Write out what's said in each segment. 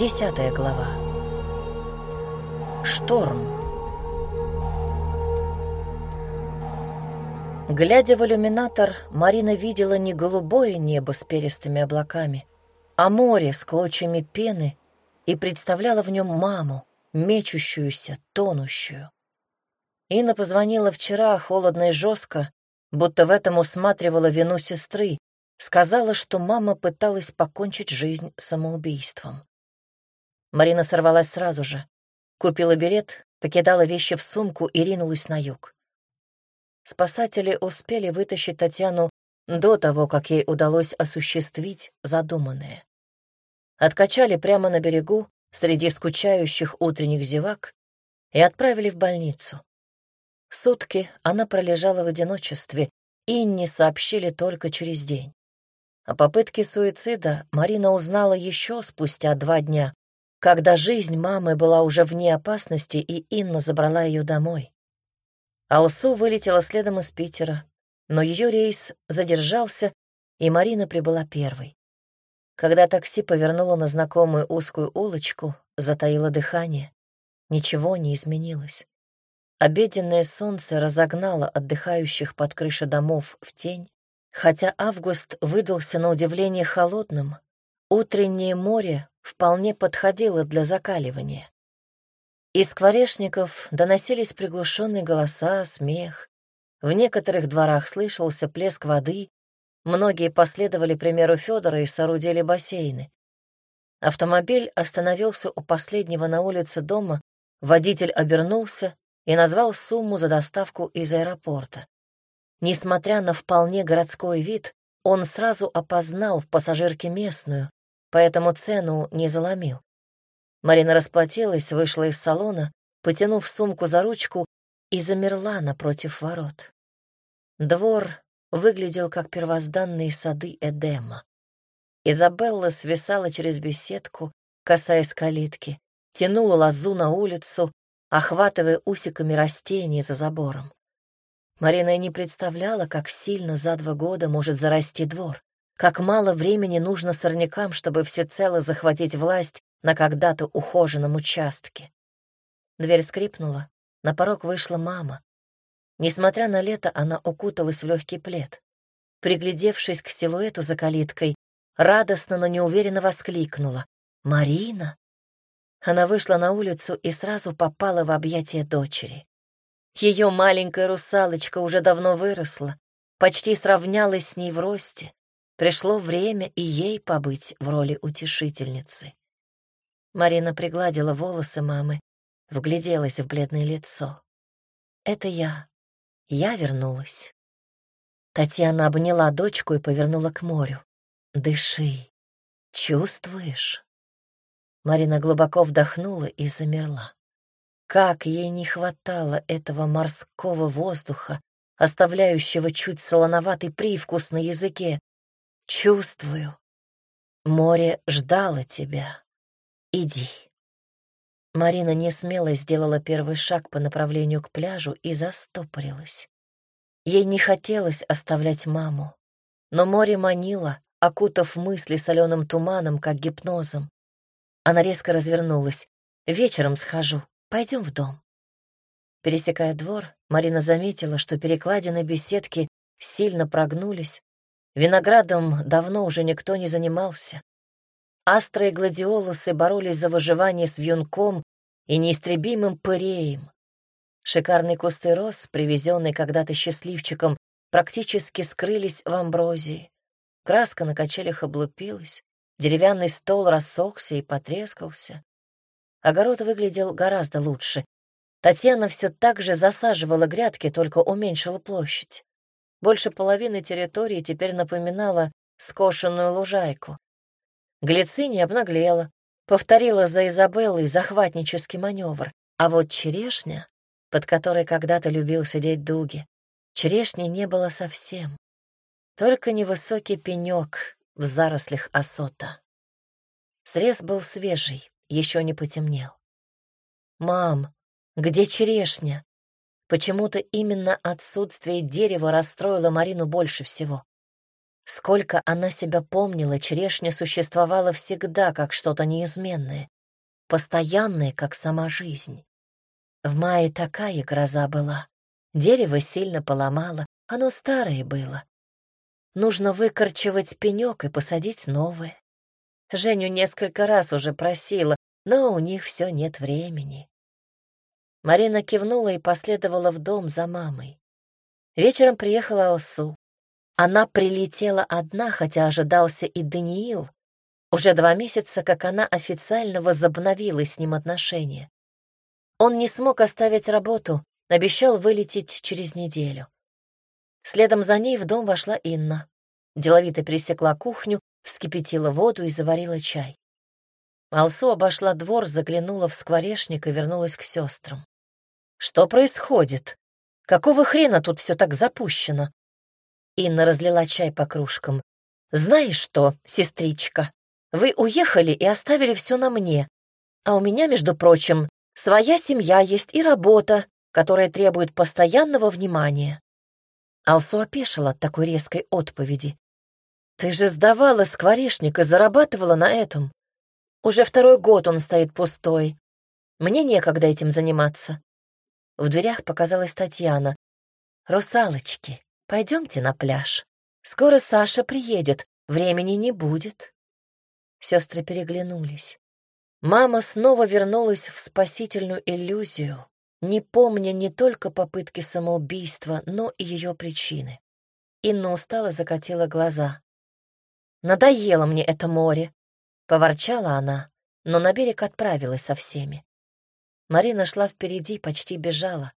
Десятая глава. Шторм. Глядя в иллюминатор, Марина видела не голубое небо с перистыми облаками, а море с клочьями пены и представляла в нем маму, мечущуюся, тонущую. Инна позвонила вчера холодно и жестко, будто в этом усматривала вину сестры, сказала, что мама пыталась покончить жизнь самоубийством. Марина сорвалась сразу же. Купила билет, покидала вещи в сумку и ринулась на юг. Спасатели успели вытащить Татьяну до того, как ей удалось осуществить задуманное. Откачали прямо на берегу, среди скучающих утренних зевак, и отправили в больницу. Сутки она пролежала в одиночестве, и не сообщили только через день. О попытке суицида Марина узнала еще спустя два дня, когда жизнь мамы была уже вне опасности, и Инна забрала ее домой. Алсу вылетела следом из Питера, но ее рейс задержался, и Марина прибыла первой. Когда такси повернуло на знакомую узкую улочку, затаило дыхание, ничего не изменилось. Обеденное солнце разогнало отдыхающих под крышей домов в тень, хотя август выдался на удивление холодным, утреннее море вполне подходила для закаливания. Из скворечников доносились приглушенные голоса, смех. В некоторых дворах слышался плеск воды. Многие последовали примеру Федора и соорудили бассейны. Автомобиль остановился у последнего на улице дома, водитель обернулся и назвал сумму за доставку из аэропорта. Несмотря на вполне городской вид, он сразу опознал в пассажирке местную, поэтому цену не заломил. Марина расплатилась, вышла из салона, потянув сумку за ручку и замерла напротив ворот. Двор выглядел как первозданные сады Эдема. Изабелла свисала через беседку, касаясь калитки, тянула лозу на улицу, охватывая усиками растения за забором. Марина не представляла, как сильно за два года может зарасти двор. Как мало времени нужно сорнякам, чтобы всецело захватить власть на когда-то ухоженном участке. Дверь скрипнула, на порог вышла мама. Несмотря на лето, она укуталась в легкий плед. Приглядевшись к силуэту за калиткой, радостно, но неуверенно воскликнула. «Марина!» Она вышла на улицу и сразу попала в объятия дочери. Ее маленькая русалочка уже давно выросла, почти сравнялась с ней в росте, Пришло время и ей побыть в роли утешительницы. Марина пригладила волосы мамы, вгляделась в бледное лицо. «Это я. Я вернулась». Татьяна обняла дочку и повернула к морю. «Дыши. Чувствуешь?» Марина глубоко вдохнула и замерла. Как ей не хватало этого морского воздуха, оставляющего чуть солоноватый привкус на языке, Чувствую. Море ждало тебя. Иди. Марина не смело сделала первый шаг по направлению к пляжу и застопорилась. Ей не хотелось оставлять маму, но море манило, окутав мысли соленым туманом, как гипнозом. Она резко развернулась. «Вечером схожу. Пойдем в дом». Пересекая двор, Марина заметила, что перекладины беседки сильно прогнулись, Виноградом давно уже никто не занимался. Астры и гладиолусы боролись за выживание с вьюнком и неистребимым пыреем. Шикарные кусты роз, привезенные когда-то счастливчиком, практически скрылись в амброзии. Краска на качелях облупилась, деревянный стол рассохся и потрескался. Огород выглядел гораздо лучше. Татьяна все так же засаживала грядки, только уменьшила площадь. Больше половины территории теперь напоминала скошенную лужайку. Глицини обнаглела, повторила за Изабеллой захватнический маневр, а вот черешня, под которой когда-то любил сидеть Дуги, черешни не было совсем. Только невысокий пенек в зарослях осота. Срез был свежий, еще не потемнел. «Мам, где черешня?» Почему-то именно отсутствие дерева расстроило Марину больше всего. Сколько она себя помнила, черешня существовала всегда как что-то неизменное, постоянное, как сама жизнь. В мае такая гроза была. Дерево сильно поломало, оно старое было. Нужно выкорчевать пенек и посадить новое. Женю несколько раз уже просила, но у них все нет времени. Марина кивнула и последовала в дом за мамой. Вечером приехала Алсу. Она прилетела одна, хотя ожидался и Даниил. Уже два месяца, как она официально возобновила с ним отношения. Он не смог оставить работу, обещал вылететь через неделю. Следом за ней в дом вошла Инна. Деловито пересекла кухню, вскипятила воду и заварила чай. Алсу обошла двор, заглянула в скворечник и вернулась к сестрам. «Что происходит? Какого хрена тут все так запущено?» Инна разлила чай по кружкам. «Знаешь что, сестричка, вы уехали и оставили все на мне. А у меня, между прочим, своя семья есть и работа, которая требует постоянного внимания». Алсу опешила от такой резкой отповеди. «Ты же сдавала скворечник и зарабатывала на этом. Уже второй год он стоит пустой. Мне некогда этим заниматься». В дверях показалась Татьяна. «Русалочки, пойдемте на пляж. Скоро Саша приедет, времени не будет». Сестры переглянулись. Мама снова вернулась в спасительную иллюзию, не помня не только попытки самоубийства, но и ее причины. Инна устало закатила глаза. «Надоело мне это море!» — поворчала она, но на берег отправилась со всеми. Марина шла впереди, почти бежала.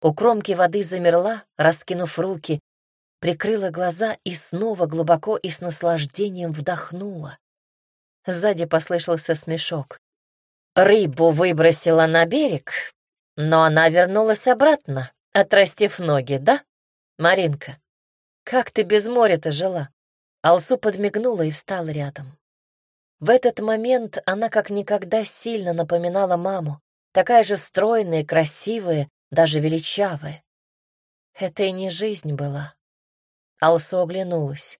У кромки воды замерла, раскинув руки, прикрыла глаза и снова глубоко и с наслаждением вдохнула. Сзади послышался смешок. Рыбу выбросила на берег, но она вернулась обратно, отрастив ноги, да, Маринка? Как ты без моря-то жила? Алсу подмигнула и встала рядом. В этот момент она как никогда сильно напоминала маму, такая же стройная, красивая, даже величавая. Это и не жизнь была. Алсу оглянулась.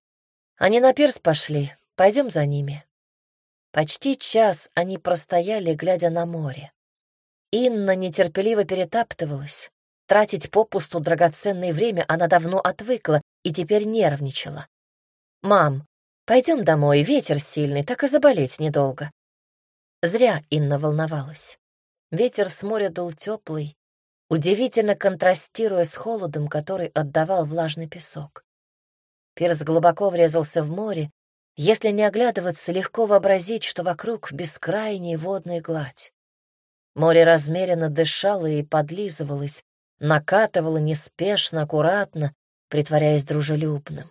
Они на пирс пошли, пойдем за ними. Почти час они простояли, глядя на море. Инна нетерпеливо перетаптывалась. Тратить попусту драгоценное время она давно отвыкла и теперь нервничала. «Мам, пойдем домой, ветер сильный, так и заболеть недолго». Зря Инна волновалась. Ветер с моря дул теплый, удивительно контрастируя с холодом, который отдавал влажный песок. Пирс глубоко врезался в море, если не оглядываться, легко вообразить, что вокруг бескрайняя водная гладь. Море размеренно дышало и подлизывалось, накатывало неспешно, аккуратно, притворяясь дружелюбным.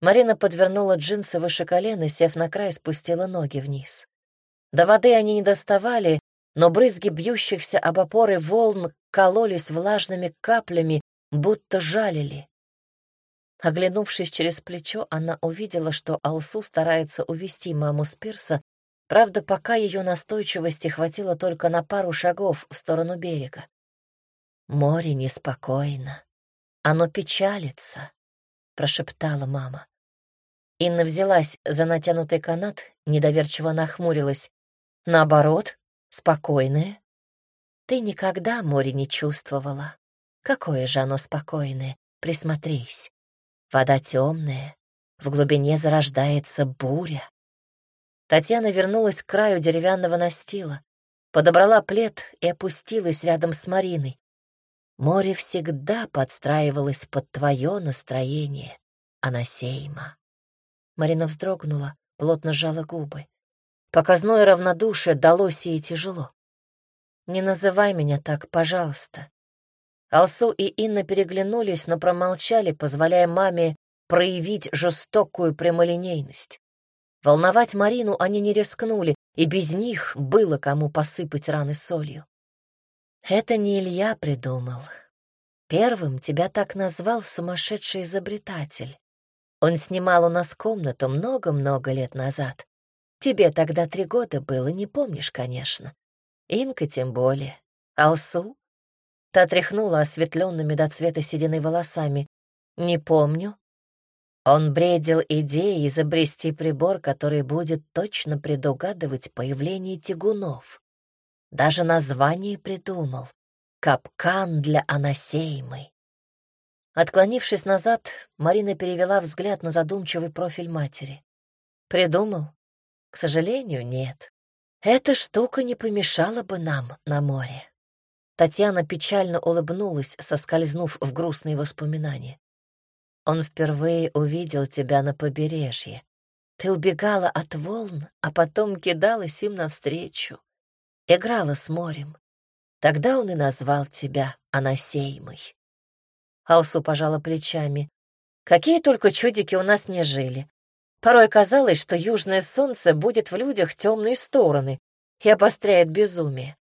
Марина подвернула джинсы выше колена, сев на край, спустила ноги вниз. До воды они не доставали, но брызги бьющихся об опоры волн кололись влажными каплями, будто жалили. Оглянувшись через плечо, она увидела, что Алсу старается увести маму с пирса, правда, пока ее настойчивости хватило только на пару шагов в сторону берега. «Море неспокойно. Оно печалится», — прошептала мама. Инна взялась за натянутый канат, недоверчиво нахмурилась. «Наоборот, спокойное. Ты никогда море не чувствовала. Какое же оно спокойное, присмотрись. Вода темная, в глубине зарождается буря. Татьяна вернулась к краю деревянного настила, подобрала плед и опустилась рядом с Мариной. Море всегда подстраивалось под твое настроение, Анасейма. Марина вздрогнула, плотно сжала губы. Показное равнодушие далось ей тяжело. «Не называй меня так, пожалуйста. Алсу и Инна переглянулись, но промолчали, позволяя маме проявить жестокую прямолинейность. Волновать Марину они не рискнули, и без них было кому посыпать раны солью. Это не Илья придумал. Первым тебя так назвал сумасшедший изобретатель. Он снимал у нас комнату много-много лет назад. Тебе тогда три года было, не помнишь, конечно. Инка тем более. Алсу Та тряхнула осветленными до цвета сединой волосами. «Не помню». Он бредил идеей изобрести прибор, который будет точно предугадывать появление тягунов. Даже название придумал — «Капкан для анасеймы». Отклонившись назад, Марина перевела взгляд на задумчивый профиль матери. «Придумал? К сожалению, нет. Эта штука не помешала бы нам на море». Татьяна печально улыбнулась, соскользнув в грустные воспоминания. Он впервые увидел тебя на побережье. Ты убегала от волн, а потом кидалась им навстречу. Играла с морем. Тогда он и назвал тебя Анасеймой. Алсу пожала плечами. Какие только чудики у нас не жили. Порой казалось, что южное солнце будет в людях темные стороны и обостряет безумие.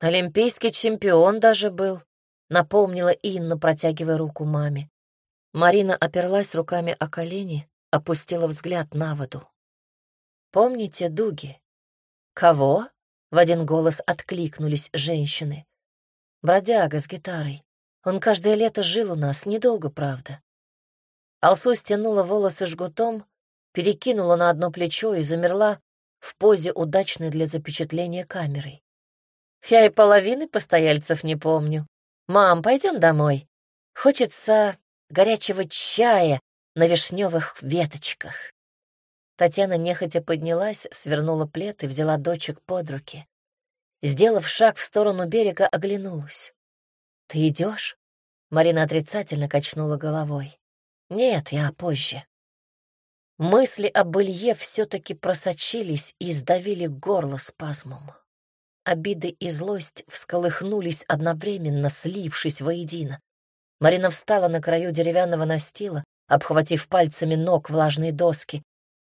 Олимпийский чемпион даже был, напомнила Инна, протягивая руку маме. Марина оперлась руками о колени, опустила взгляд на воду. «Помните Дуги?» «Кого?» — в один голос откликнулись женщины. «Бродяга с гитарой. Он каждое лето жил у нас, недолго, правда». Алсу стянула волосы жгутом, перекинула на одно плечо и замерла в позе, удачной для запечатления камерой. Я и половины постояльцев не помню. Мам, пойдем домой. Хочется горячего чая на вишневых веточках. Татьяна нехотя поднялась, свернула плед и взяла дочек под руки. Сделав шаг в сторону берега, оглянулась. «Ты идешь?» Марина отрицательно качнула головой. «Нет, я позже». Мысли об Илье все-таки просочились и сдавили горло спазмом. Обиды и злость всколыхнулись одновременно, слившись воедино. Марина встала на краю деревянного настила, обхватив пальцами ног влажные доски.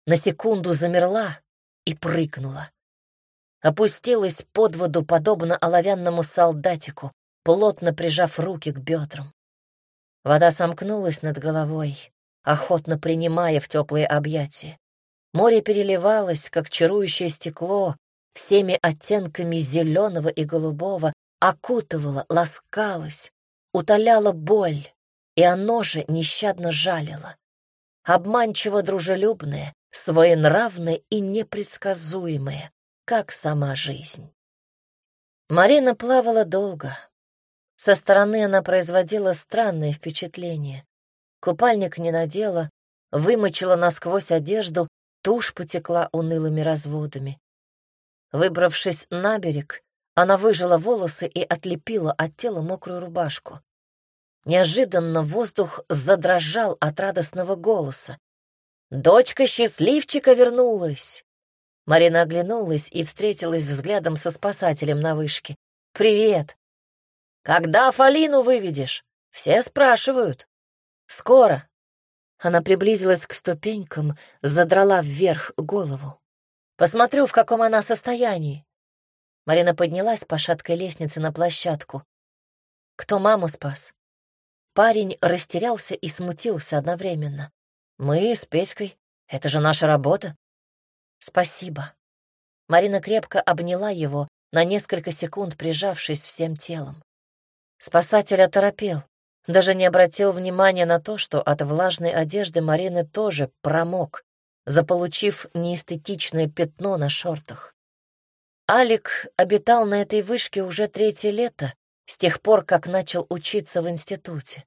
На секунду замерла и прыгнула. Опустилась под воду, подобно оловянному солдатику, плотно прижав руки к бедрам. Вода сомкнулась над головой, охотно принимая в теплые объятия. Море переливалось, как чарующее стекло, всеми оттенками зеленого и голубого, окутывала, ласкалась, утоляла боль, и оно же нещадно жалило. Обманчиво дружелюбное, своенравное и непредсказуемое, как сама жизнь. Марина плавала долго. Со стороны она производила странное впечатление. Купальник не надела, вымочила насквозь одежду, тушь потекла унылыми разводами. Выбравшись на берег, она выжила волосы и отлепила от тела мокрую рубашку. Неожиданно воздух задрожал от радостного голоса. «Дочка счастливчика вернулась!» Марина оглянулась и встретилась взглядом со спасателем на вышке. «Привет!» «Когда Фалину выведешь?» «Все спрашивают». «Скоро». Она приблизилась к ступенькам, задрала вверх голову. Посмотрю, в каком она состоянии. Марина поднялась по шаткой лестнице на площадку. Кто маму спас? Парень растерялся и смутился одновременно. Мы с Петькой. Это же наша работа. Спасибо. Марина крепко обняла его, на несколько секунд прижавшись всем телом. Спасатель оторопел, даже не обратил внимания на то, что от влажной одежды Марины тоже промок, заполучив неэстетичное пятно на шортах. Алик обитал на этой вышке уже третье лето, с тех пор, как начал учиться в институте.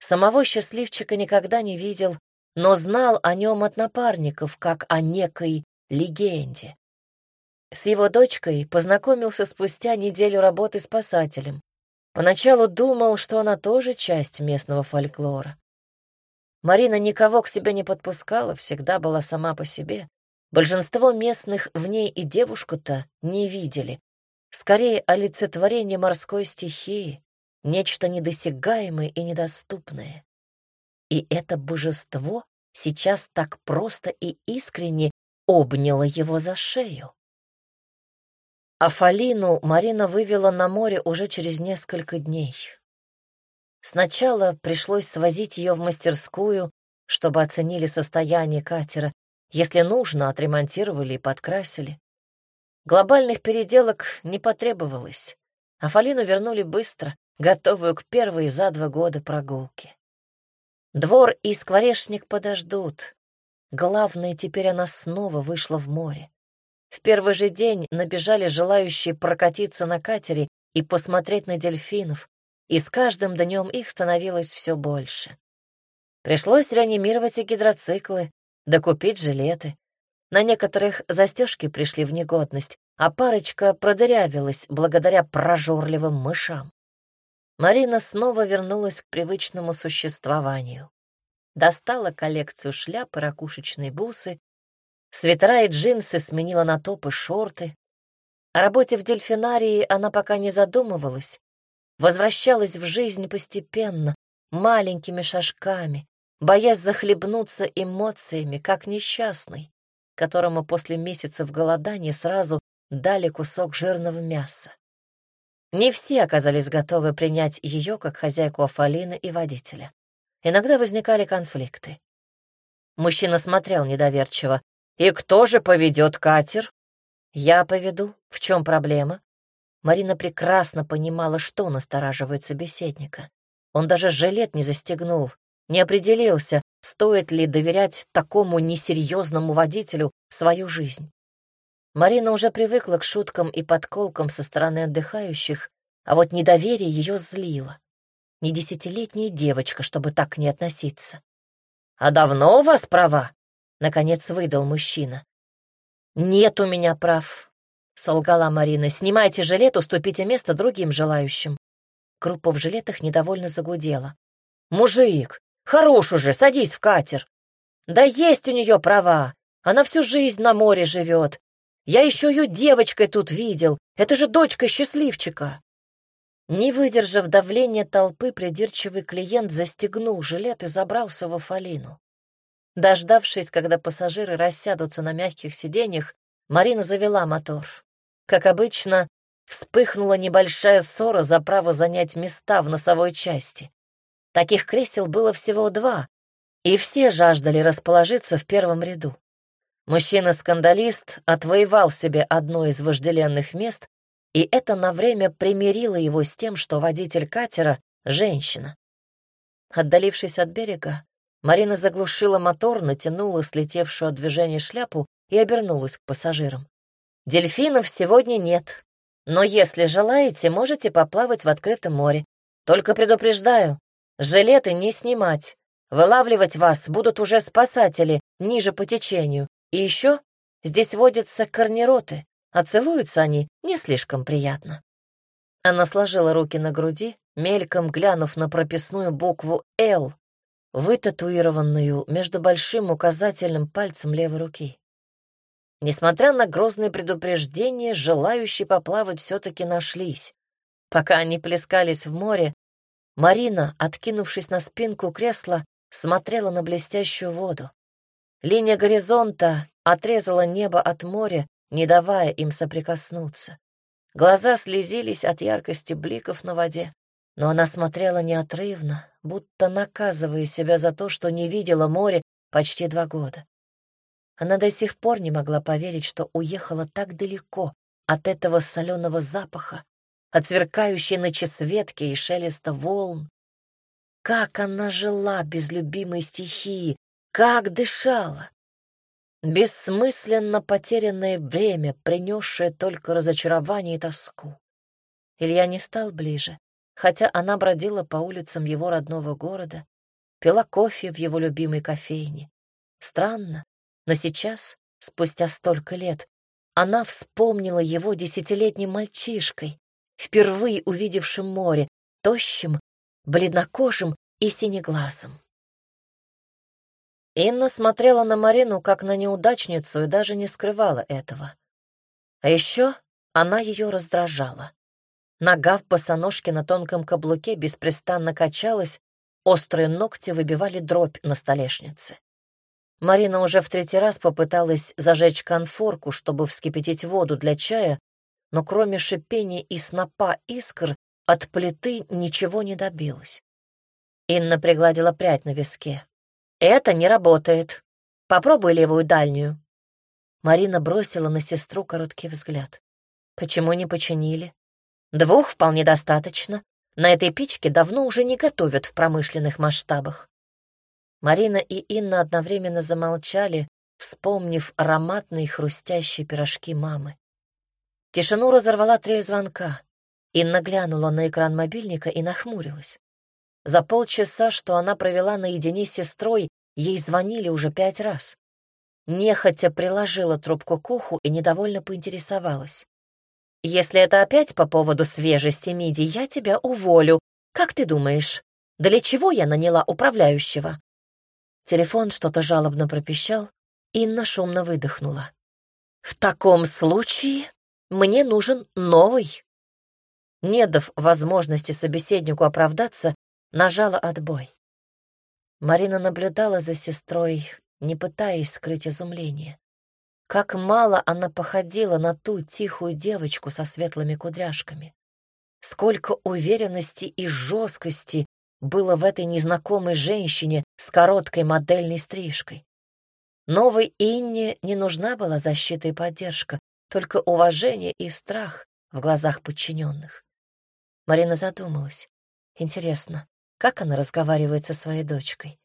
Самого счастливчика никогда не видел, но знал о нем от напарников, как о некой легенде. С его дочкой познакомился спустя неделю работы спасателем. Поначалу думал, что она тоже часть местного фольклора. Марина никого к себе не подпускала, всегда была сама по себе. Большинство местных в ней и девушку-то не видели. Скорее, олицетворение морской стихии, нечто недосягаемое и недоступное. И это божество сейчас так просто и искренне обняло его за шею. А Фалину Марина вывела на море уже через несколько дней. Сначала пришлось свозить ее в мастерскую, чтобы оценили состояние катера. Если нужно, отремонтировали и подкрасили. Глобальных переделок не потребовалось. А Фалину вернули быстро, готовую к первой за два года прогулке. Двор и скворечник подождут. Главное, теперь она снова вышла в море. В первый же день набежали желающие прокатиться на катере и посмотреть на дельфинов, и с каждым днем их становилось все больше. Пришлось реанимировать и гидроциклы, докупить жилеты. На некоторых застежки пришли в негодность, а парочка продырявилась благодаря прожорливым мышам. Марина снова вернулась к привычному существованию. Достала коллекцию шляп и ракушечные бусы, свитера и джинсы сменила на топы шорты. О работе в дельфинарии она пока не задумывалась, возвращалась в жизнь постепенно, маленькими шажками, боясь захлебнуться эмоциями, как несчастный, которому после месяцев голодания сразу дали кусок жирного мяса. Не все оказались готовы принять ее как хозяйку Афалины и водителя. Иногда возникали конфликты. Мужчина смотрел недоверчиво. «И кто же поведет катер?» «Я поведу. В чем проблема?» Марина прекрасно понимала, что настораживает собеседника. Он даже жилет не застегнул, не определился, стоит ли доверять такому несерьезному водителю свою жизнь. Марина уже привыкла к шуткам и подколкам со стороны отдыхающих, а вот недоверие ее злило. Не десятилетняя девочка, чтобы так не относиться. «А давно у вас права?» — наконец выдал мужчина. «Нет у меня прав», — солгала Марина. «Снимайте жилет, уступите место другим желающим». Группа в жилетах недовольно загудела. «Мужик, хорош уже, садись в катер». «Да есть у нее права. Она всю жизнь на море живет. Я еще ее девочкой тут видел. Это же дочка счастливчика. Не выдержав давления толпы, придирчивый клиент застегнул жилет и забрался в Афалину. Дождавшись, когда пассажиры рассядутся на мягких сиденьях, Марина завела мотор. Как обычно, вспыхнула небольшая ссора за право занять места в носовой части. Таких кресел было всего два, и все жаждали расположиться в первом ряду. Мужчина-скандалист отвоевал себе одно из вожделенных мест, и это на время примирило его с тем, что водитель катера — женщина. Отдалившись от берега, Марина заглушила мотор, натянула слетевшую от движения шляпу и обернулась к пассажирам. «Дельфинов сегодня нет, но если желаете, можете поплавать в открытом море. Только предупреждаю, жилеты не снимать. Вылавливать вас будут уже спасатели ниже по течению, и еще здесь водятся корнероты, а целуются они не слишком приятно. Она сложила руки на груди, мельком глянув на прописную букву «Л», вытатуированную между большим указательным пальцем левой руки. Несмотря на грозные предупреждения, желающие поплавать все-таки нашлись. Пока они плескались в море, Марина, откинувшись на спинку кресла, смотрела на блестящую воду. Линия горизонта отрезала небо от моря, не давая им соприкоснуться. Глаза слезились от яркости бликов на воде, но она смотрела неотрывно, будто наказывая себя за то, что не видела море почти два года. Она до сих пор не могла поверить, что уехала так далеко от этого соленого запаха, от сверкающей ночесветки и шелеста волн. Как она жила без любимой стихии, как дышала! Бессмысленно потерянное время, принесшее только разочарование и тоску. Илья не стал ближе, хотя она бродила по улицам его родного города, пила кофе в его любимой кофейне. Странно, но сейчас, спустя столько лет, она вспомнила его десятилетним мальчишкой, впервые увидевшим море, тощим, бледнокожим и синеглазым. Инна смотрела на Марину как на неудачницу и даже не скрывала этого. А еще она ее раздражала. Нога в босоножке на тонком каблуке беспрестанно качалась, острые ногти выбивали дробь на столешнице. Марина уже в третий раз попыталась зажечь конфорку, чтобы вскипятить воду для чая, но кроме шипения и снопа искр от плиты ничего не добилась. Инна пригладила прядь на виске. «Это не работает. Попробуй левую дальнюю». Марина бросила на сестру короткий взгляд. «Почему не починили? Двух вполне достаточно. На этой печке давно уже не готовят в промышленных масштабах». Марина и Инна одновременно замолчали, вспомнив ароматные хрустящие пирожки мамы. Тишину разорвала трель звонка. Инна глянула на экран мобильника и нахмурилась. За полчаса, что она провела наедине с сестрой, ей звонили уже пять раз. Нехотя приложила трубку к уху и недовольно поинтересовалась. «Если это опять по поводу свежести Миди, я тебя уволю. Как ты думаешь, для чего я наняла управляющего?» Телефон что-то жалобно пропищал, Инна шумно выдохнула. «В таком случае мне нужен новый». Не дав возможности собеседнику оправдаться, нажала отбой. Марина наблюдала за сестрой, не пытаясь скрыть изумление. Как мало она походила на ту тихую девочку со светлыми кудряшками. Сколько уверенности и жесткости было в этой незнакомой женщине с короткой модельной стрижкой. Новой Инне не нужна была защита и поддержка, только уважение и страх в глазах подчиненных. Марина задумалась. Интересно, как она разговаривает со своей дочкой?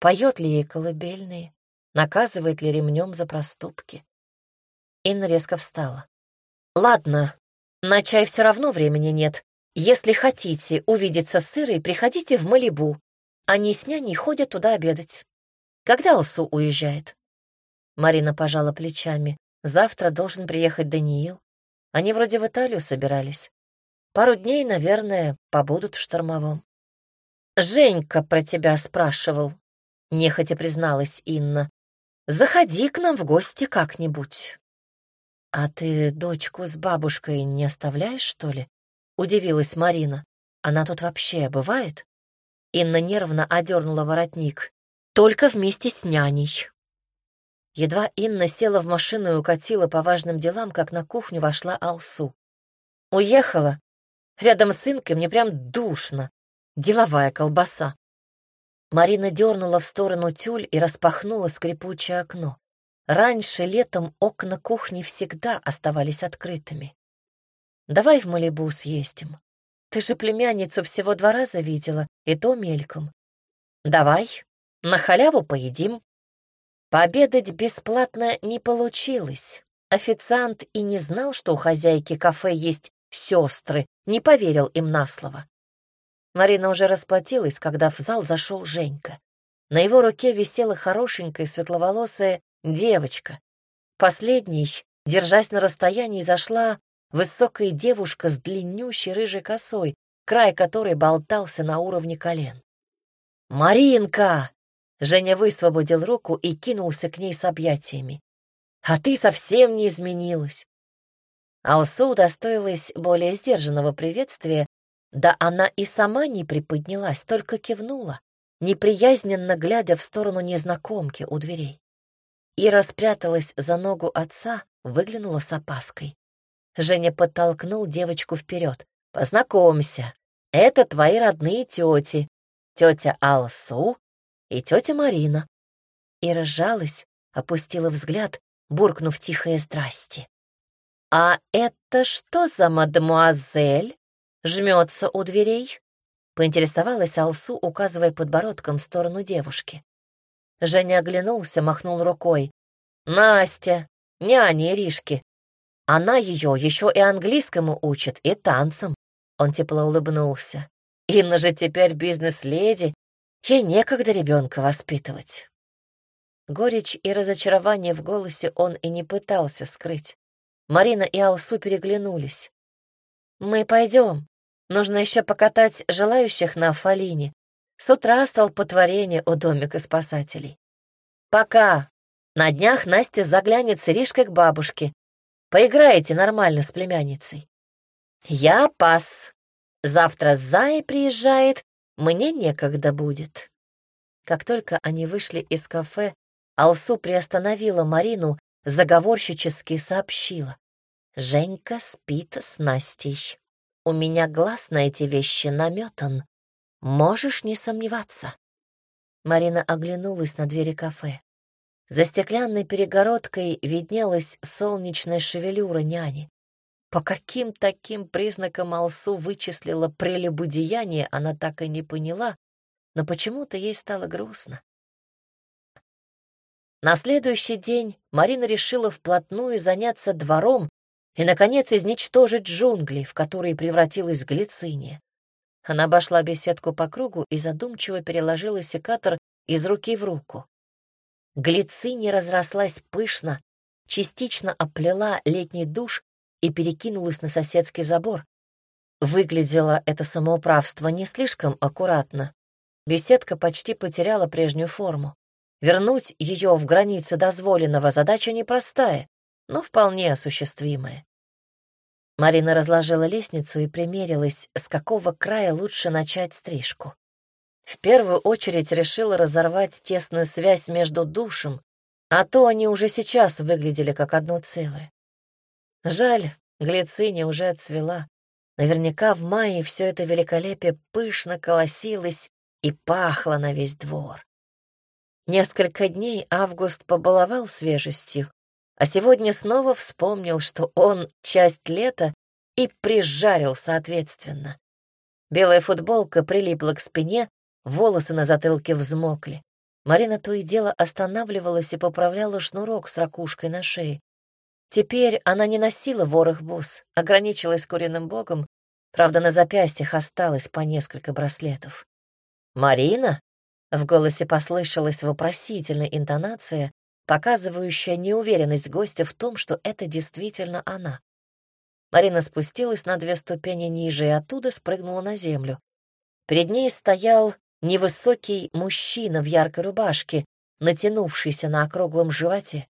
Поет ли ей колыбельные? Наказывает ли ремнем за проступки? Инна резко встала. «Ладно, на чай все равно времени нет. Если хотите увидеться с Ирой, приходите в Малибу. Они с няней ходят туда обедать. Когда Алсу уезжает?» Марина пожала плечами. «Завтра должен приехать Даниил. Они вроде в Италию собирались. Пару дней, наверное, побудут в штормовом». «Женька про тебя спрашивал», — нехотя призналась Инна. «Заходи к нам в гости как-нибудь». «А ты дочку с бабушкой не оставляешь, что ли?» Удивилась Марина. Она тут вообще бывает? Инна нервно одернула воротник. Только вместе с няней. Едва Инна села в машину и укатила по важным делам, как на кухню вошла Алсу. Уехала. Рядом с Инкой мне прям душно. Деловая колбаса. Марина дернула в сторону тюль и распахнула скрипучее окно. Раньше летом окна кухни всегда оставались открытыми. Давай в Малибу съездим. Ты же племянницу всего два раза видела, и то мельком. Давай, на халяву поедим. Пообедать бесплатно не получилось. Официант и не знал, что у хозяйки кафе есть сестры, не поверил им на слово. Марина уже расплатилась, когда в зал зашел Женька. На его руке висела хорошенькая светловолосая девочка. Последней, держась на расстоянии, зашла Высокая девушка с длиннющей рыжей косой, край которой болтался на уровне колен. «Маринка!» Женя высвободил руку и кинулся к ней с объятиями. «А ты совсем не изменилась!» Алсу удостоилась более сдержанного приветствия, да она и сама не приподнялась, только кивнула, неприязненно глядя в сторону незнакомки у дверей. Ира спряталась за ногу отца, выглянула с опаской. Женя подтолкнул девочку вперед. «Познакомься, это твои родные тети, тетя Алсу и тетя Марина». И разжалась, опустила взгляд, буркнув тихое «здрасте». «А это что за мадемуазель?» Жмется у дверей?» — поинтересовалась Алсу, указывая подбородком в сторону девушки. Женя оглянулся, махнул рукой. «Настя, няня Иришки, она ее еще и английскому учит, и танцам. Он тепло улыбнулся. Инна же теперь бизнес-леди. Ей некогда ребенка воспитывать. Горечь и разочарование в голосе он и не пытался скрыть. Марина и Алсу переглянулись. «Мы пойдем. Нужно еще покатать желающих на Афалине. С утра столпотворение у домика спасателей. Пока. На днях Настя заглянет с Иришкой к бабушке. Поиграете нормально с племянницей. Я пас. Завтра Зая приезжает, мне некогда будет. Как только они вышли из кафе, Алсу приостановила Марину, заговорщически сообщила. Женька спит с Настей. У меня глаз на эти вещи наметан. Можешь не сомневаться. Марина оглянулась на двери кафе. За стеклянной перегородкой виднелась солнечная шевелюра няни. По каким таким признакам Алсу вычислила прелюбодеяние, она так и не поняла, но почему-то ей стало грустно. На следующий день Марина решила вплотную заняться двором и, наконец, изничтожить джунгли, в которые превратилась Глициния. Она обошла беседку по кругу и задумчиво переложила секатор из руки в руку. Глициния разрослась пышно, частично оплела летний душ и перекинулась на соседский забор. Выглядело это самоуправство не слишком аккуратно. Беседка почти потеряла прежнюю форму. Вернуть ее в границы дозволенного задача непростая, но вполне осуществимая. Марина разложила лестницу и примерилась, с какого края лучше начать стрижку. В первую очередь решила разорвать тесную связь между душем, а то они уже сейчас выглядели как одно целое. Жаль, глициния уже отцвела. Наверняка в мае все это великолепие пышно колосилось и пахло на весь двор. Несколько дней Август побаловал свежестью, а сегодня снова вспомнил, что он часть лета и прижарил соответственно. Белая футболка прилипла к спине, волосы на затылке взмокли. Марина то и дело останавливалась и поправляла шнурок с ракушкой на шее. Теперь она не носила ворох бус, ограничилась куриным богом, правда, на запястьях осталось по несколько браслетов. «Марина?» — в голосе послышалась вопросительная интонация, показывающая неуверенность гостя в том, что это действительно она. Марина спустилась на две ступени ниже и оттуда спрыгнула на землю. Перед ней стоял невысокий мужчина в яркой рубашке, натянувшийся на округлом животе.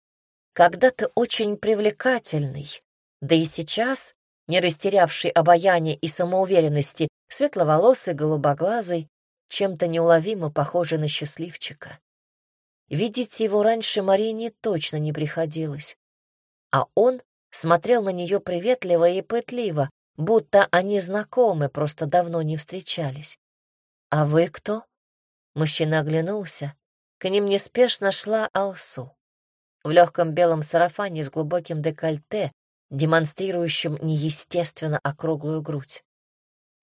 Когда-то очень привлекательный, да и сейчас, не растерявший обаяние и самоуверенности, светловолосый, голубоглазый, чем-то неуловимо похожий на счастливчика. Видеть его раньше Марине точно не приходилось. А он смотрел на нее приветливо и пытливо, будто они знакомы, просто давно не встречались. «А вы кто?» Мужчина оглянулся. К ним неспешно шла Алсу. В легком белом сарафане с глубоким декольте, демонстрирующим неестественно округлую грудь.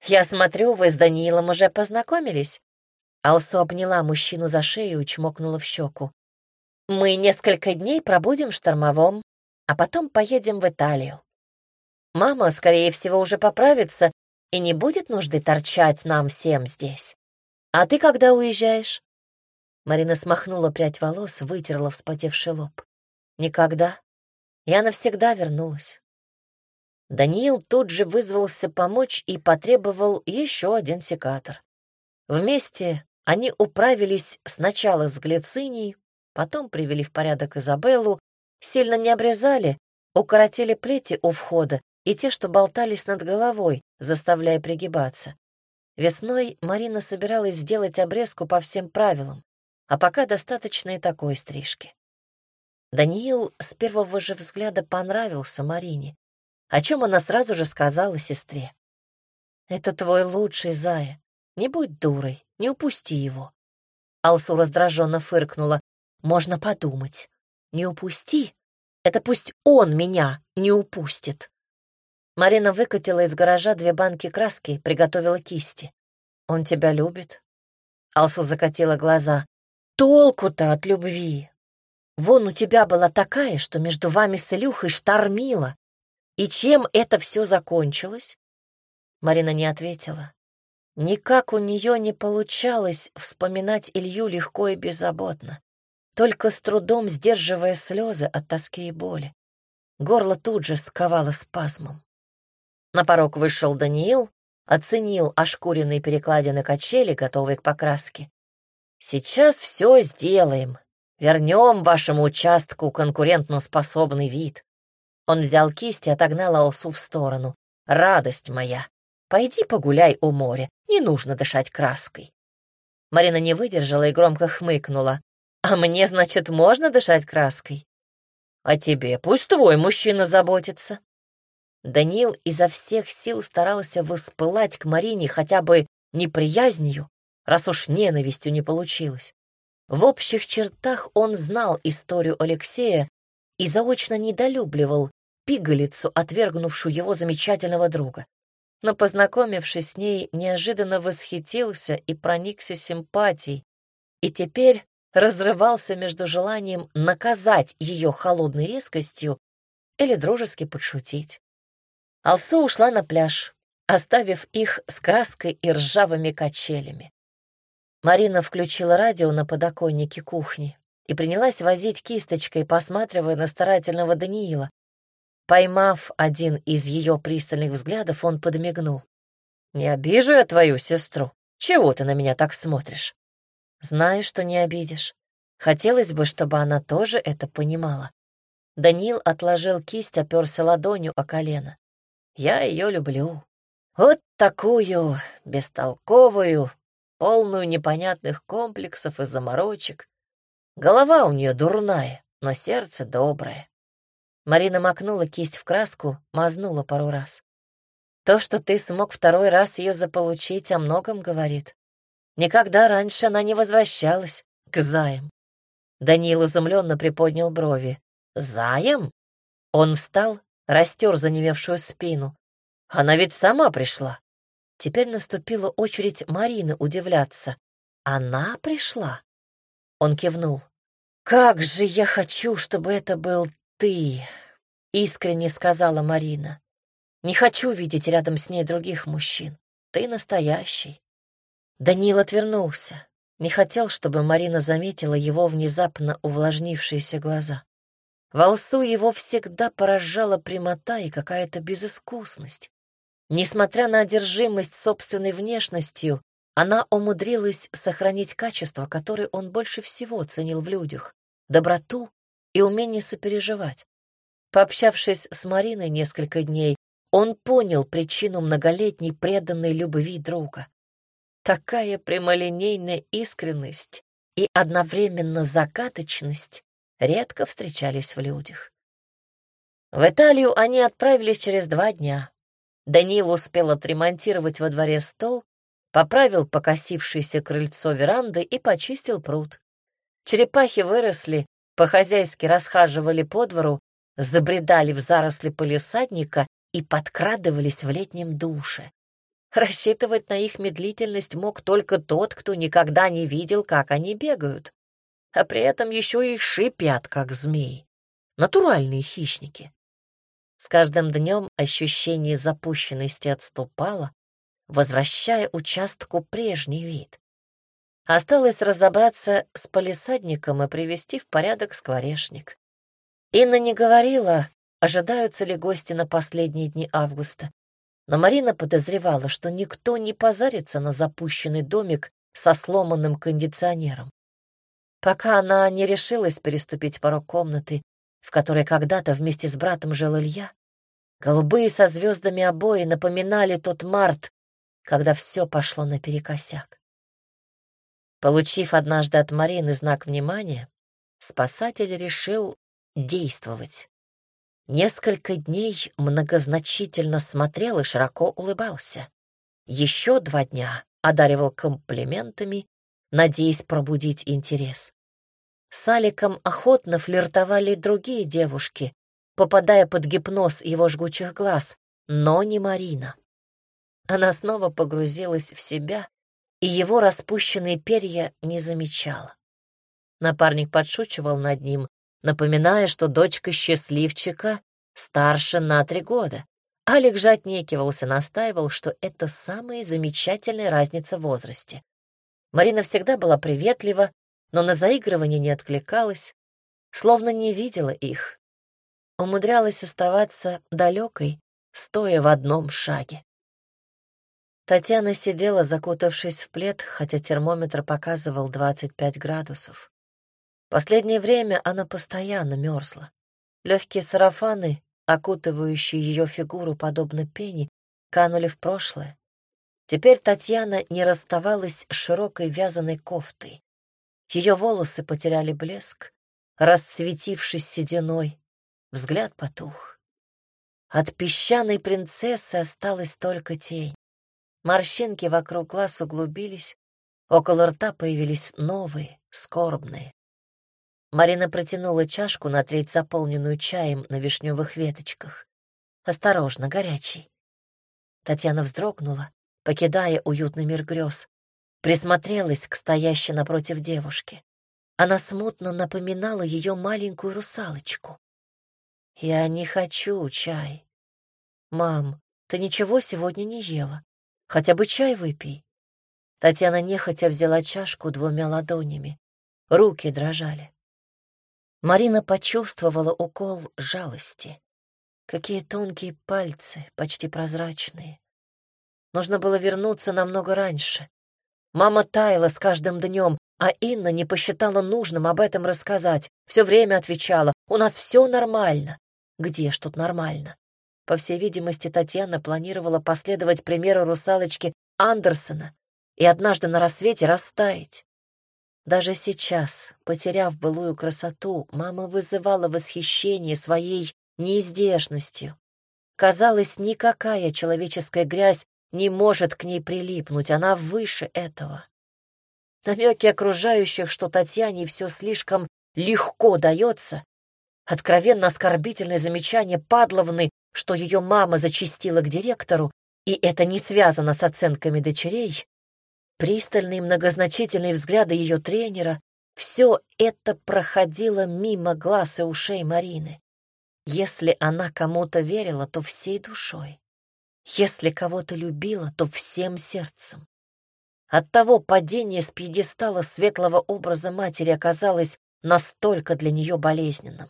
«Я смотрю, вы с Даниилом уже познакомились?» Алсу обняла мужчину за шею и чмокнула в щеку. «Мы несколько дней пробудем в штормовом, а потом поедем в Италию. Мама, скорее всего, уже поправится и не будет нужды торчать нам всем здесь. А ты когда уезжаешь?» Марина смахнула прядь волос, вытерла вспотевший лоб. «Никогда. Я навсегда вернулась. Даниил тут же вызвался помочь и потребовал еще один секатор. Вместе они управились сначала с глициней, потом привели в порядок Изабеллу, сильно не обрезали, укоротили плети у входа и те, что болтались над головой, заставляя пригибаться. Весной Марина собиралась сделать обрезку по всем правилам, а пока достаточно и такой стрижки. Даниил с первого же взгляда понравился Марине о чем она сразу же сказала сестре. «Это твой лучший, Зая. Не будь дурой, не упусти его». Алсу раздраженно фыркнула. «Можно подумать. Не упусти. Это пусть он меня не упустит». Марина выкатила из гаража две банки краски, приготовила кисти. «Он тебя любит?» Алсу закатила глаза. «Толку-то от любви. Вон у тебя была такая, что между вами с Илюхой штормила. И чем это все закончилось? Марина не ответила. Никак у нее не получалось вспоминать Илью легко и беззаботно, только с трудом сдерживая слезы от тоски и боли. Горло тут же сковало спазмом. На порог вышел Даниил, оценил ошкуренные перекладины качели, готовые к покраске. «Сейчас все сделаем. Вернем вашему участку конкурентно-способный вид. Он взял кисть и отогнал Алсу в сторону. «Радость моя! Пойди погуляй у моря, не нужно дышать краской». Марина не выдержала и громко хмыкнула. «А мне, значит, можно дышать краской?» «А тебе пусть твой мужчина заботится». Даниил изо всех сил старался воспылать к Марине хотя бы неприязнью, раз уж ненавистью не получилось. В общих чертах он знал историю Алексея и заочно недолюбливал пигалицу, отвергнувшую его замечательного друга. Но, познакомившись с ней, неожиданно восхитился и проникся симпатией, и теперь разрывался между желанием наказать ее холодной резкостью или дружески подшутить. Алсу ушла на пляж, оставив их с краской и ржавыми качелями. Марина включила радио на подоконнике кухни и принялась возить кисточкой, посматривая на старательного Даниила. Поймав один из ее пристальных взглядов, он подмигнул. «Не обижу я твою сестру. Чего ты на меня так смотришь?» «Знаю, что не обидишь. Хотелось бы, чтобы она тоже это понимала». Даниил отложил кисть, оперся ладонью о колено. «Я ее люблю. Вот такую, бестолковую, полную непонятных комплексов и заморочек. Голова у нее дурная, но сердце доброе. Марина макнула кисть в краску, мазнула пару раз. То, что ты смог второй раз ее заполучить, о многом говорит. Никогда раньше она не возвращалась к заям. Даниил изумленно приподнял брови. «Заем?» Он встал, растер занемевшую спину. «Она ведь сама пришла». Теперь наступила очередь Марины удивляться. «Она пришла?» Он кивнул. «Как же я хочу, чтобы это был ты!» — искренне сказала Марина. «Не хочу видеть рядом с ней других мужчин. Ты настоящий». Даниил отвернулся. Не хотел, чтобы Марина заметила его внезапно увлажнившиеся глаза. Волсу его всегда поражала прямота и какая-то безыскусность. Несмотря на одержимость собственной внешностью, она умудрилась сохранить качества, которые он больше всего ценил в людях — доброту и умение сопереживать. Пообщавшись с Мариной несколько дней, он понял причину многолетней преданной любви друга. Такая прямолинейная искренность и одновременно загадочность редко встречались в людях. В Италию они отправились через два дня. Даниил успел отремонтировать во дворе стол поправил покосившееся крыльцо веранды и почистил пруд. Черепахи выросли, по-хозяйски расхаживали по двору, забредали в заросли полисадника и подкрадывались в летнем душе. Рассчитывать на их медлительность мог только тот, кто никогда не видел, как они бегают. А при этом еще и шипят, как змеи. Натуральные хищники. С каждым днем ощущение запущенности отступало, возвращая участку прежний вид. Осталось разобраться с полисадником и привести в порядок скворечник. Инна не говорила, ожидаются ли гости на последние дни августа, но Марина подозревала, что никто не позарится на запущенный домик со сломанным кондиционером. Пока она не решилась переступить порог комнаты, в которой когда-то вместе с братом жил Илья, голубые со звездами обои напоминали тот март, когда все пошло наперекосяк. Получив однажды от Марины знак внимания, спасатель решил действовать. Несколько дней многозначительно смотрел и широко улыбался. Еще два дня одаривал комплиментами, надеясь пробудить интерес. С Аликом охотно флиртовали другие девушки, попадая под гипноз его жгучих глаз, но не Марина. Она снова погрузилась в себя, и его распущенные перья не замечала. Напарник подшучивал над ним, напоминая, что дочка счастливчика старше на три года. Алик же отнекивался, настаивал, что это самая замечательная разница в возрасте. Марина всегда была приветлива, но на заигрывание не откликалась, словно не видела их. Умудрялась оставаться далекой, стоя в одном шаге. Татьяна сидела, закутавшись в плед, хотя термометр показывал 25 градусов. Последнее время она постоянно мерзла. Легкие сарафаны, окутывающие ее фигуру подобно пени, канули в прошлое. Теперь Татьяна не расставалась с широкой вязаной кофтой. Ее волосы потеряли блеск, расцветившись сединой, взгляд потух. От песчаной принцессы осталась только тень. Морщинки вокруг глаз углубились, около рта появились новые, скорбные. Марина протянула чашку на треть заполненную чаем на вишневых веточках. Осторожно, горячий. Татьяна вздрогнула, покидая уютный мир грез, присмотрелась к стоящей напротив девушке. она смутно напоминала ее маленькую русалочку. «Я не хочу чай. Мам, ты ничего сегодня не ела? Хотя бы чай выпей». Татьяна нехотя взяла чашку двумя ладонями. Руки дрожали. Марина почувствовала укол жалости. Какие тонкие пальцы, почти прозрачные. Нужно было вернуться намного раньше. Мама таяла с каждым днем, а Инна не посчитала нужным об этом рассказать. Все время отвечала, у нас все нормально. Где ж тут нормально? По всей видимости, Татьяна планировала последовать примеру русалочки Андерсона и однажды на рассвете растаять. Даже сейчас, потеряв былую красоту, мама вызывала восхищение своей неиздержностью. Казалось, никакая человеческая грязь не может к ней прилипнуть, она выше этого. Намеки окружающих, что Татьяне все слишком легко дается, откровенно оскорбительное замечание Падловны, что ее мама зачастила к директору, и это не связано с оценками дочерей, пристальные многозначительные взгляды ее тренера, все это проходило мимо глаз и ушей Марины. Если она кому-то верила, то всей душой. Если кого-то любила, то всем сердцем. Оттого падение с пьедестала светлого образа матери оказалось настолько для нее болезненным.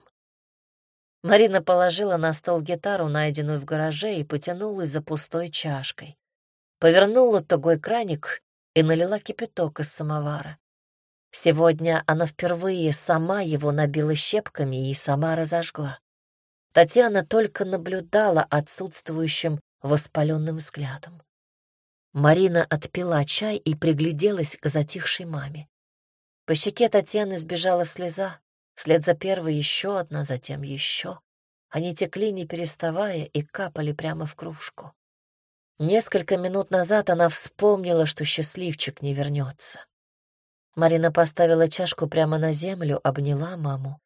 Марина положила на стол гитару, найденную в гараже, и потянулась за пустой чашкой. Повернула тугой краник и налила кипяток из самовара. Сегодня она впервые сама его набила щепками и сама разожгла. Татьяна только наблюдала отсутствующим воспаленным взглядом. Марина отпила чай и пригляделась к затихшей маме. По щеке Татьяны сбежала слеза, вслед за первой еще одна, затем еще. Они текли, не переставая, и капали прямо в кружку. Несколько минут назад она вспомнила, что счастливчик не вернется. Марина поставила чашку прямо на землю, обняла маму.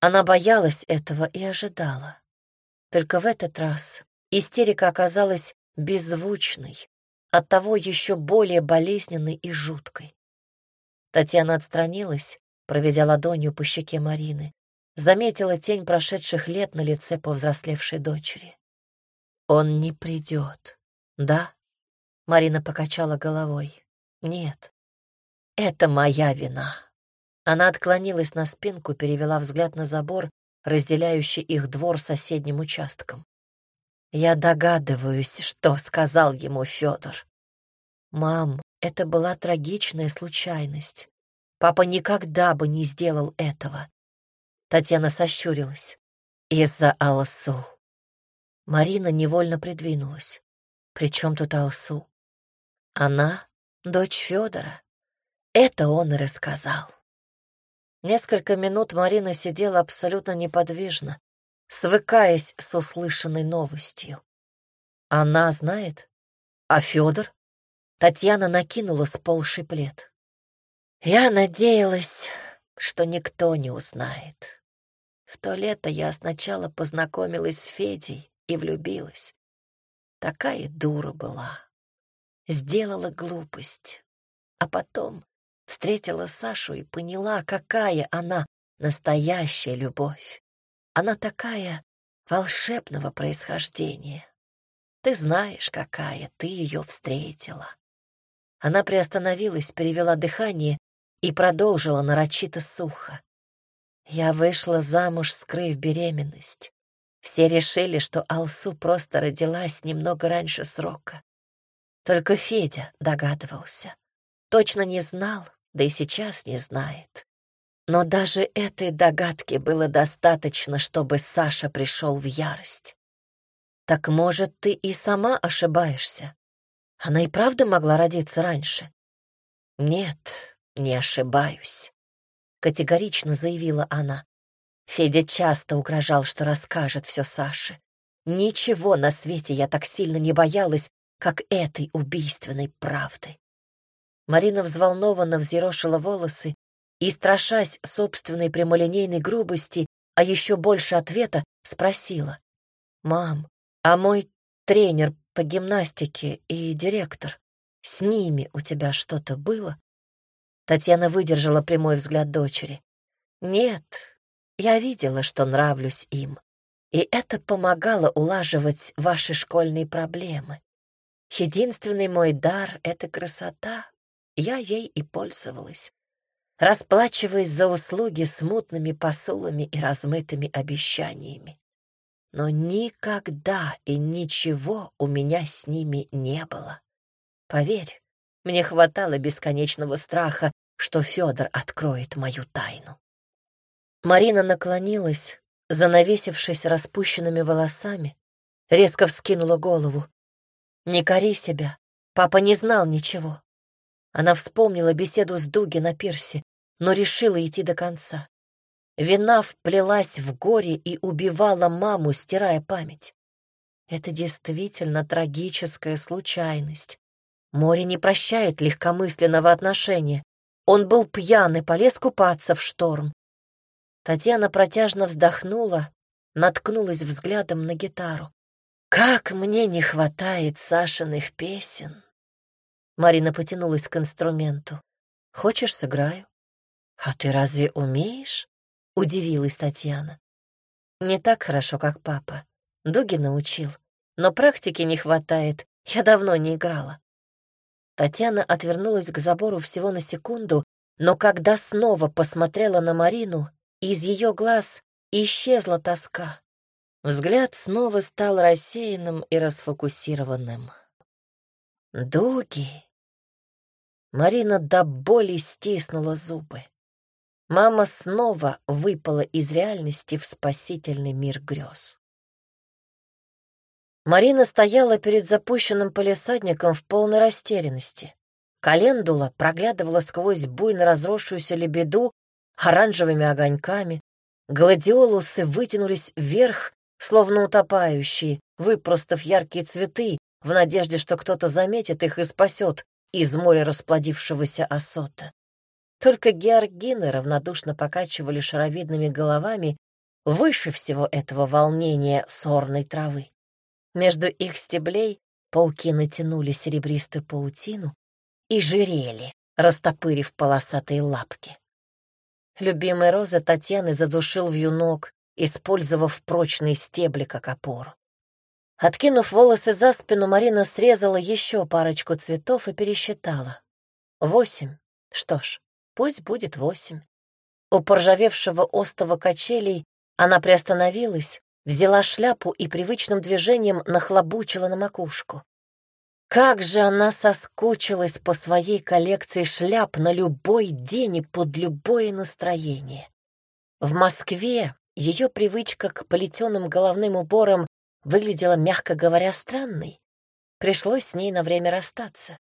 Она боялась этого и ожидала. Только в этот раз истерика оказалась беззвучной, оттого еще более болезненной и жуткой. Татьяна отстранилась, проведя ладонью по щеке Марины, заметила тень прошедших лет на лице повзрослевшей дочери. «Он не придет, да?» Марина покачала головой. «Нет, это моя вина». Она отклонилась на спинку, перевела взгляд на забор, разделяющий их двор соседним участком. Я догадываюсь, что сказал ему Федор. Мам, это была трагичная случайность. Папа никогда бы не сделал этого. Татьяна сощурилась. Из-за Алсу. Марина невольно придвинулась. При чем тут Алсу? Она — дочь Федора. Это он и рассказал. Несколько минут Марина сидела абсолютно неподвижно, свыкаясь с услышанной новостью. Она знает? А Федор? Татьяна накинула сползший плед. Я надеялась, что никто не узнает. В то лето я сначала познакомилась с Федей и влюбилась. Такая дура была. Сделала глупость. А потом встретила Сашу и поняла, какая она настоящая любовь. Она такая волшебного происхождения. Ты знаешь, какая, ты ее встретила. Она приостановилась, перевела дыхание и продолжила нарочито сухо. Я вышла замуж, скрыв беременность. Все решили, что Алсу просто родилась немного раньше срока. Только Федя догадывался. Точно не знал, да и сейчас не знает. Но даже этой догадки было достаточно, чтобы Саша пришел в ярость. Так, может, ты и сама ошибаешься? Она и правда могла родиться раньше? Нет, не ошибаюсь, категорично заявила она. Федя часто угрожал, что расскажет все Саше. Ничего на свете я так сильно не боялась, как этой убийственной правды. Марина взволнованно взъерошила волосы и, страшась собственной прямолинейной грубости, а еще больше ответа, спросила. «Мам, а мой тренер по гимнастике и директор, с ними у тебя что-то было?» Татьяна выдержала прямой взгляд дочери. «Нет, я видела, что нравлюсь им, и это помогало улаживать ваши школьные проблемы. Единственный мой дар — это красота, я ей и пользовалась, расплачиваясь за услуги смутными посулами и размытыми обещаниями. Но никогда и ничего у меня с ними не было. Поверь, мне хватало бесконечного страха, что Федор откроет мою тайну. Марина наклонилась, занавесившись распущенными волосами, резко вскинула голову. «Не кори себя, папа не знал ничего». Она вспомнила беседу с Дуги на пирсе, но решила идти до конца. Вина вплелась в горе и убивала маму, стирая память. Это действительно трагическая случайность. Море не прощает легкомысленного отношения. Он был пьян и полез купаться в шторм. Татьяна протяжно вздохнула, наткнулась взглядом на гитару. «Как мне не хватает Сашиных песен!» Марина потянулась к инструменту. «Хочешь, сыграю?» «А ты разве умеешь?» — удивилась Татьяна. «Не так хорошо, как папа. Дуги научил. Но практики не хватает. Я давно не играла». Татьяна отвернулась к забору всего на секунду, но когда снова посмотрела на Марину, из ее глаз исчезла тоска. Взгляд снова стал рассеянным и расфокусированным. «Дуги!» Марина до боли стиснула зубы. Мама снова выпала из реальности в спасительный мир грез. Марина стояла перед запущенным полисадником в полной растерянности. Календула проглядывала сквозь буйно разросшуюся лебеду оранжевыми огоньками. Гладиолусы вытянулись вверх, словно утопающие, выпростав яркие цветы, в надежде, что кто-то заметит их и спасет из моря расплодившегося осота. Только георгины равнодушно покачивали шаровидными головами выше всего этого волнения сорной травы. Между их стеблей пауки натянули серебристую паутину и жирели, растопырив полосатые лапки. Любимые розы Татьяны задушил вьюнок, использовав прочные стебли как опору. Откинув волосы за спину, Марина срезала еще парочку цветов и пересчитала. Восемь. Что ж, пусть будет восемь. У поржавевшего остова качелей она приостановилась, взяла шляпу и привычным движением нахлобучила на макушку. Как же она соскучилась по своей коллекции шляп на любой день и под любое настроение. В Москве ее привычка к плетеным головным уборам выглядела, мягко говоря, странной. Пришлось с ней на время расстаться.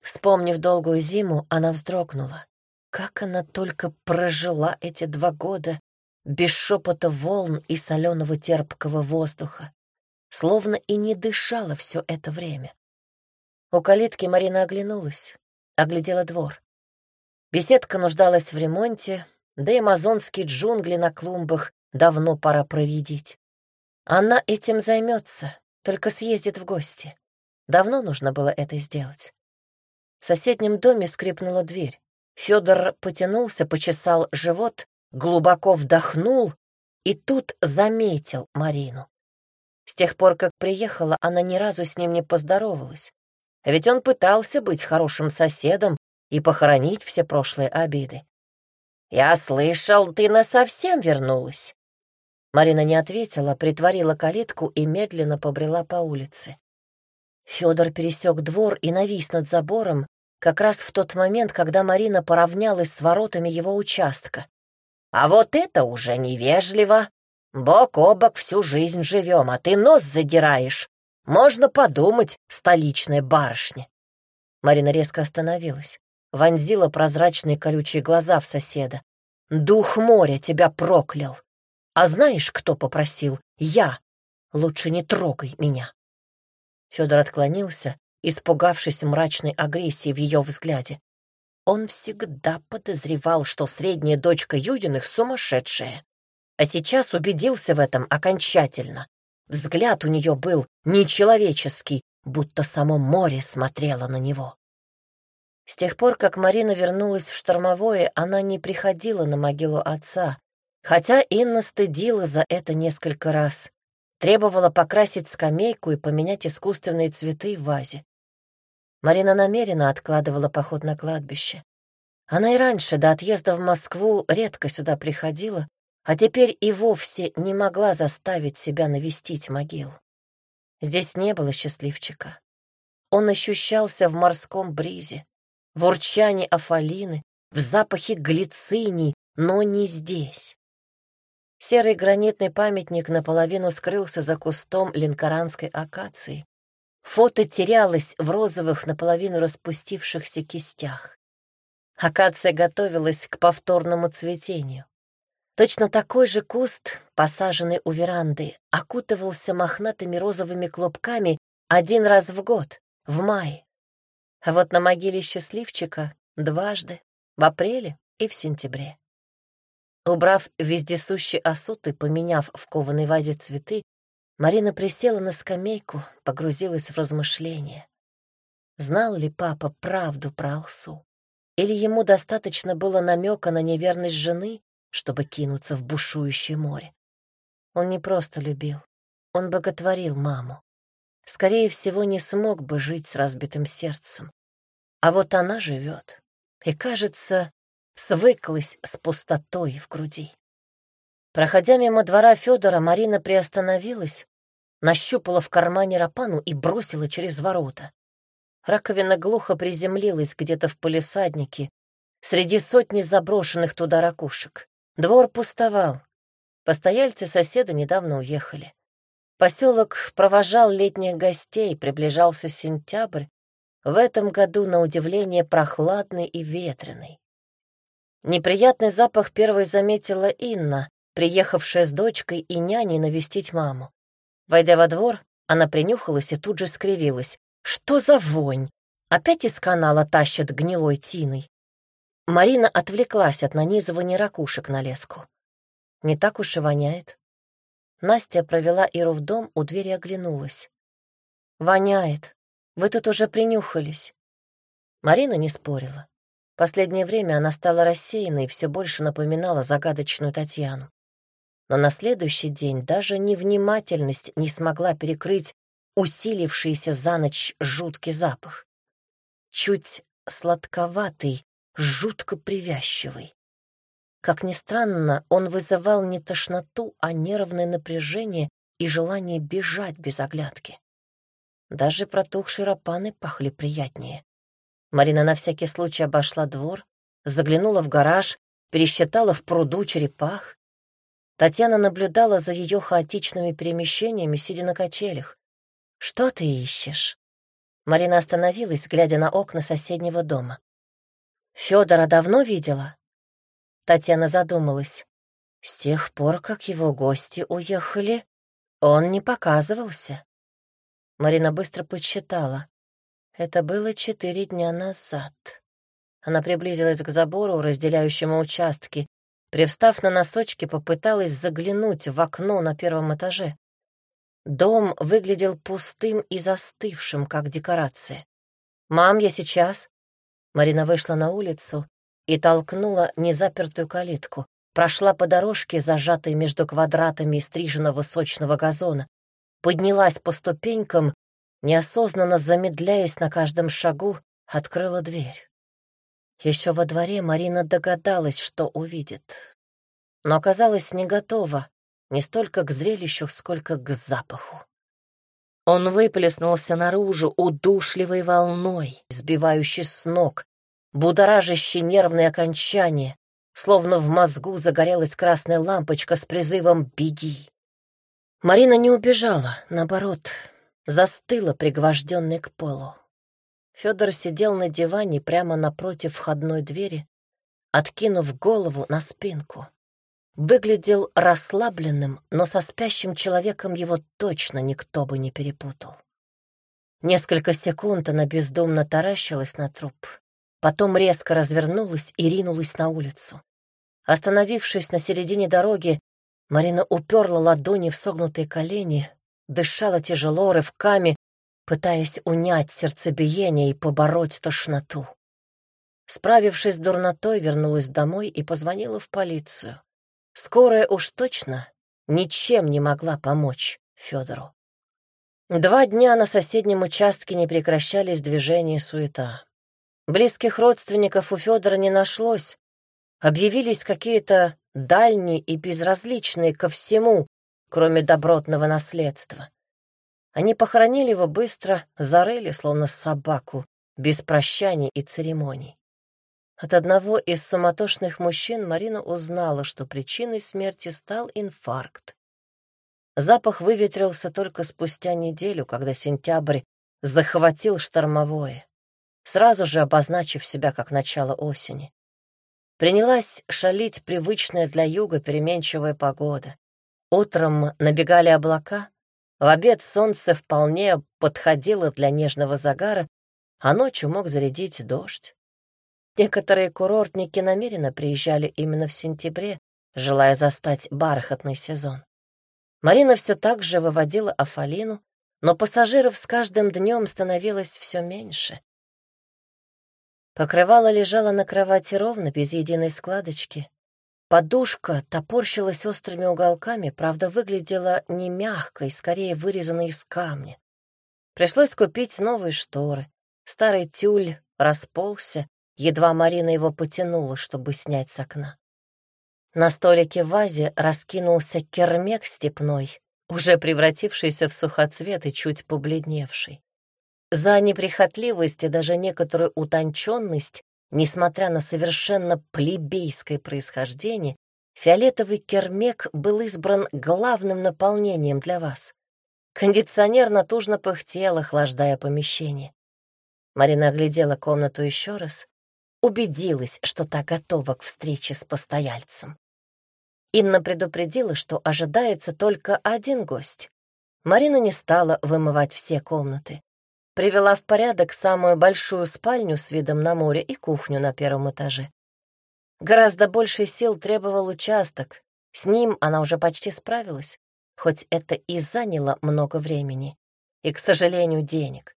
Вспомнив долгую зиму, она вздрогнула. Как она только прожила эти два года без шепота волн и соленого терпкого воздуха, словно и не дышала все это время. У калитки Марина оглянулась, оглядела двор. Беседка нуждалась в ремонте, да и амазонские джунгли на клумбах давно пора проредить. Она этим займется, только съездит в гости. Давно нужно было это сделать. В соседнем доме скрипнула дверь. Федор потянулся, почесал живот глубоко вдохнул и тут заметил Марину. С тех пор, как приехала, она ни разу с ним не поздоровалась. Ведь он пытался быть хорошим соседом и похоронить все прошлые обиды. «Я слышал, ты насовсем вернулась». Марина не ответила, притворила калитку и медленно побрела по улице. Федор пересек двор и навис над забором, как раз в тот момент, когда Марина поравнялась с воротами его участка. А вот это уже невежливо. Бок о бок всю жизнь живем, а ты нос задираешь. Можно подумать, столичная барышня. Марина резко остановилась, вонзила прозрачные колючие глаза в соседа. Дух моря тебя проклял. А знаешь, кто попросил? Я. Лучше не трогай меня. Федор отклонился, испугавшись мрачной агрессии в ее взгляде. Он всегда подозревал, что средняя дочка Юдиных сумасшедшая. А сейчас убедился в этом окончательно. Взгляд у нее был нечеловеческий, будто само море смотрело на него. С тех пор, как Марина вернулась в штормовое, она не приходила на могилу отца, хотя Инна стыдила за это несколько раз. Требовала покрасить скамейку и поменять искусственные цветы в вазе. Марина намеренно откладывала поход на кладбище. Она и раньше, до отъезда в Москву, редко сюда приходила, а теперь и вовсе не могла заставить себя навестить могилу. Здесь не было счастливчика. Он ощущался в морском бризе, в урчании афалины, в запахе глициний, но не здесь. Серый гранитный памятник наполовину скрылся за кустом линкоранской акации. Фото терялось в розовых наполовину распустившихся кистях. Акация готовилась к повторному цветению. Точно такой же куст, посаженный у веранды, окутывался мохнатыми розовыми клубками один раз в год, в мае. А вот на могиле счастливчика дважды, в апреле и в сентябре. Убрав вездесущий осуд и поменяв в кованой вазе цветы, Марина присела на скамейку, погрузилась в размышления. Знал ли папа правду про Алсу? Или ему достаточно было намека на неверность жены, чтобы кинуться в бушующее море? Он не просто любил, он боготворил маму. Скорее всего, не смог бы жить с разбитым сердцем. А вот она живет и, кажется, свыклась с пустотой в груди. Проходя мимо двора Федора, Марина приостановилась, нащупала в кармане рапану и бросила через ворота. Раковина глухо приземлилась где-то в полисаднике, среди сотни заброшенных туда ракушек. Двор пустовал. Постояльцы соседа недавно уехали. Поселок провожал летних гостей, приближался сентябрь, в этом году, на удивление, прохладный и ветреный. Неприятный запах первой заметила Инна, приехавшая с дочкой и няней навестить маму. Войдя во двор, она принюхалась и тут же скривилась. «Что за вонь? Опять из канала тащат гнилой тиной?» Марина отвлеклась от нанизывания ракушек на леску. «Не так уж и воняет». Настя провела Иру в дом, у двери оглянулась. «Воняет. Вы тут уже принюхались». Марина не спорила. Последнее время она стала рассеянной и все больше напоминала загадочную Татьяну. Но на следующий день даже невнимательность не смогла перекрыть усилившийся за ночь жуткий запах. Чуть сладковатый, жутко привязчивый. Как ни странно, он вызывал не тошноту, а нервное напряжение и желание бежать без оглядки. Даже протухшие рапаны пахли приятнее. Марина на всякий случай обошла двор, заглянула в гараж, пересчитала в пруду черепах. Татьяна наблюдала за ее хаотичными перемещениями, сидя на качелях. «Что ты ищешь?» Марина остановилась, глядя на окна соседнего дома. Федора давно видела?» Татьяна задумалась. С тех пор, как его гости уехали, он не показывался. Марина быстро подсчитала. Это было четыре дня назад. Она приблизилась к забору, разделяющему участки. Привстав на носочки, попыталась заглянуть в окно на первом этаже. Дом выглядел пустым и застывшим, как декорация. «Мам, я сейчас». Марина вышла на улицу и толкнула незапертую калитку. Прошла по дорожке, зажатой между квадратами стриженного сочного газона. Поднялась по ступенькам неосознанно замедляясь на каждом шагу, открыла дверь. Еще во дворе Марина догадалась, что увидит, но оказалась не готова не столько к зрелищу, сколько к запаху. Он выплеснулся наружу удушливой волной, сбивающей с ног, будоражащей нервные окончания, словно в мозгу загорелась красная лампочка с призывом «Беги!». Марина не убежала, наоборот, застыла, пригвожденной к полу. Федор сидел на диване прямо напротив входной двери, откинув голову на спинку. Выглядел расслабленным, но со спящим человеком его точно никто бы не перепутал. Несколько секунд она бездумно таращилась на труп, потом резко развернулась и ринулась на улицу. Остановившись на середине дороги, Марина уперла ладони в согнутые колени, дышала тяжело, рывками, пытаясь унять сердцебиение и побороть тошноту. справившись с дурнотой, вернулась домой и позвонила в полицию. Скорая уж точно ничем не могла помочь Федору. Два дня на соседнем участке не прекращались движения и суета. Близких родственников у Федора не нашлось. Объявились какие-то дальние и безразличные ко всему, кроме добротного наследства. Они похоронили его быстро, зарыли, словно собаку, без прощаний и церемоний. От одного из суматошных мужчин Марина узнала, что причиной смерти стал инфаркт. Запах выветрился только спустя неделю, когда сентябрь захватил штормовое, сразу же обозначив себя как начало осени. Принялась шалить привычная для юга переменчивая погода. Утром набегали облака, в обед солнце вполне подходило для нежного загара, а ночью мог зарядить дождь. Некоторые курортники намеренно приезжали именно в сентябре, желая застать бархатный сезон. Марина все так же выводила Афалину, но пассажиров с каждым днем становилось все меньше. Покрывало лежало на кровати ровно, без единой складочки. Подушка топорщилась острыми уголками, правда, выглядела не мягкой, скорее вырезанной из камня. Пришлось купить новые шторы. Старый тюль расползся, едва Марина его потянула, чтобы снять с окна. На столике в вазе раскинулся кермек степной, уже превратившийся в сухоцвет и чуть побледневший. За неприхотливость и даже некоторую утонченность, несмотря на совершенно плебейское происхождение, фиолетовый кермек был избран главным наполнением для вас. Кондиционер натужно пыхтел, охлаждая помещение. Марина оглядела комнату еще раз, убедилась, что та готова к встрече с постояльцем. Инна предупредила, что ожидается только один гость. Марина не стала вымывать все комнаты. Привела в порядок самую большую спальню с видом на море и кухню на первом этаже. Гораздо больше сил требовал участок. С ним она уже почти справилась, хоть это и заняло много времени и, к сожалению, денег.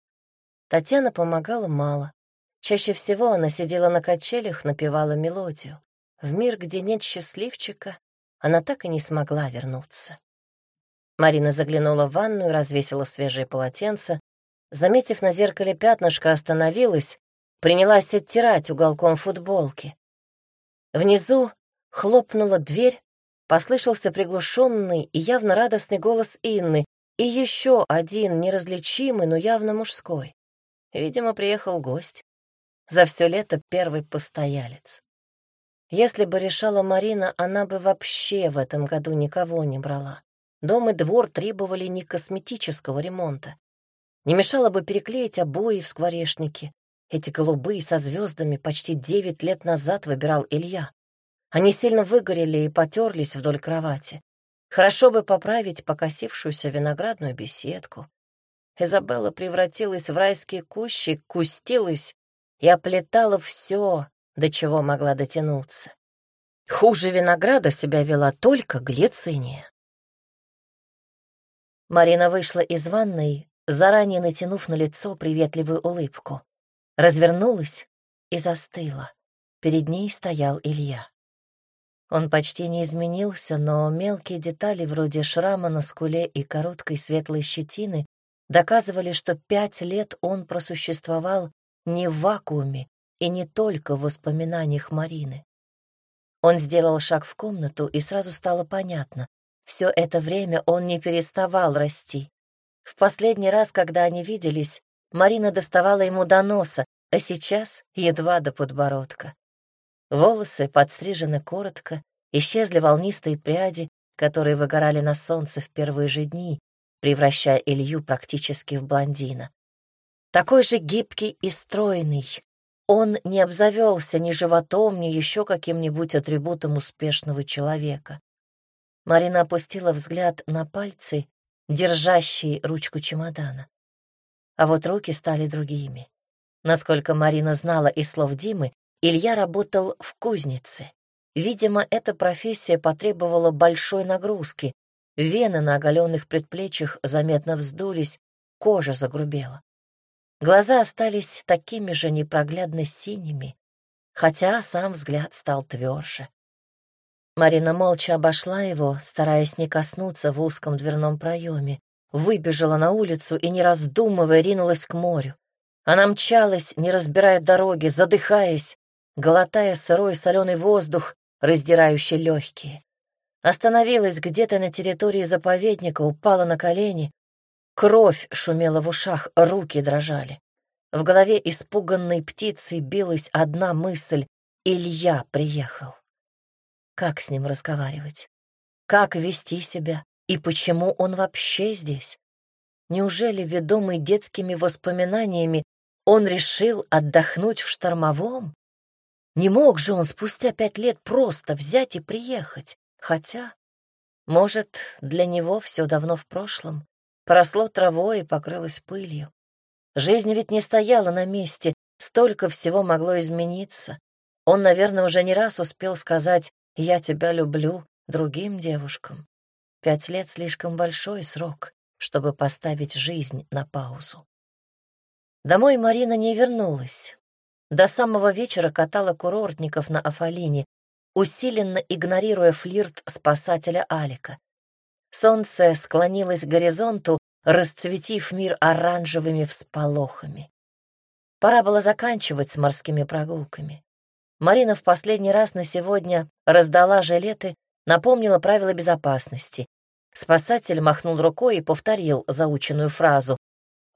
Татьяна помогала мало. Чаще всего она сидела на качелях, напевала мелодию. В мир, где нет счастливчика, она так и не смогла вернуться. Марина заглянула в ванную, развесила свежее полотенце, заметив на зеркале пятнышко, остановилась, принялась оттирать уголком футболки. Внизу хлопнула дверь, послышался приглушенный и явно радостный голос Инны и еще один неразличимый, но явно мужской. Видимо, приехал гость. За все лето первый постоялец. Если бы решала Марина, она бы вообще в этом году никого не брала. Дом и двор требовали не косметического ремонта. Не мешало бы переклеить обои в скворечнике. Эти голубые со звездами почти девять лет назад выбирал Илья. Они сильно выгорели и потерлись вдоль кровати. Хорошо бы поправить покосившуюся виноградную беседку. Изабелла превратилась в райские кущи, кустилась и оплетала все, до чего могла дотянуться. Хуже винограда себя вела только глициния. Марина вышла из ванной, заранее натянув на лицо приветливую улыбку. Развернулась и застыла. Перед ней стоял Илья. Он почти не изменился, но мелкие детали вроде шрама на скуле и короткой светлой щетины доказывали, что пять лет он просуществовал не в вакууме, и не только в воспоминаниях Марины. Он сделал шаг в комнату, и сразу стало понятно. Все это время он не переставал расти. В последний раз, когда они виделись, Марина доставала ему до носа, а сейчас едва до подбородка. Волосы подстрижены коротко, исчезли волнистые пряди, которые выгорали на солнце в первые же дни, превращая Илью практически в блондина. Такой же гибкий и стройный, он не обзавелся ни животом, ни еще каким-нибудь атрибутом успешного человека. Марина опустила взгляд на пальцы, держащие ручку чемодана. А вот руки стали другими. Насколько Марина знала из слов Димы, Илья работал в кузнице. Видимо, эта профессия потребовала большой нагрузки. Вены на оголенных предплечьях заметно вздулись, кожа загрубела. Глаза остались такими же непроглядно синими, хотя сам взгляд стал тверже. Марина молча обошла его, стараясь не коснуться в узком дверном проеме, выбежала на улицу и, не раздумывая, ринулась к морю. Она мчалась, не разбирая дороги, задыхаясь, глотая сырой соленый воздух, раздирающий легкие. Остановилась где-то на территории заповедника, упала на колени. Кровь шумела в ушах, руки дрожали. В голове испуганной птицы билась одна мысль — Илья приехал. Как с ним разговаривать? Как вести себя? И почему он вообще здесь? Неужели, ведомый детскими воспоминаниями, он решил отдохнуть в штормовом? Не мог же он спустя пять лет просто взять и приехать. Хотя, может, для него все давно в прошлом. Поросло травой и покрылось пылью. Жизнь ведь не стояла на месте, столько всего могло измениться. Он, наверное, уже не раз успел сказать «я тебя люблю» другим девушкам. Пять лет — слишком большой срок, чтобы поставить жизнь на паузу. Домой Марина не вернулась. До самого вечера катала курортников на Афалине, усиленно игнорируя флирт спасателя Алика. Солнце склонилось к горизонту, расцветив мир оранжевыми всполохами. Пора было заканчивать с морскими прогулками. Марина в последний раз на сегодня раздала жилеты, напомнила правила безопасности. Спасатель махнул рукой и повторил заученную фразу.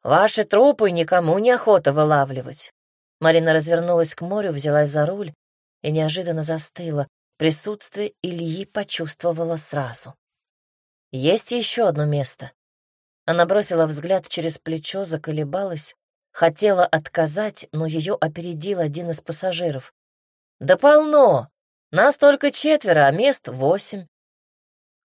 «Ваши трупы никому не охота вылавливать». Марина развернулась к морю, взялась за руль и неожиданно застыла. Присутствие Ильи почувствовала сразу. Есть еще одно место. Она бросила взгляд через плечо, заколебалась, хотела отказать, но ее опередил один из пассажиров. «Да полно! Нас только четверо, а мест восемь».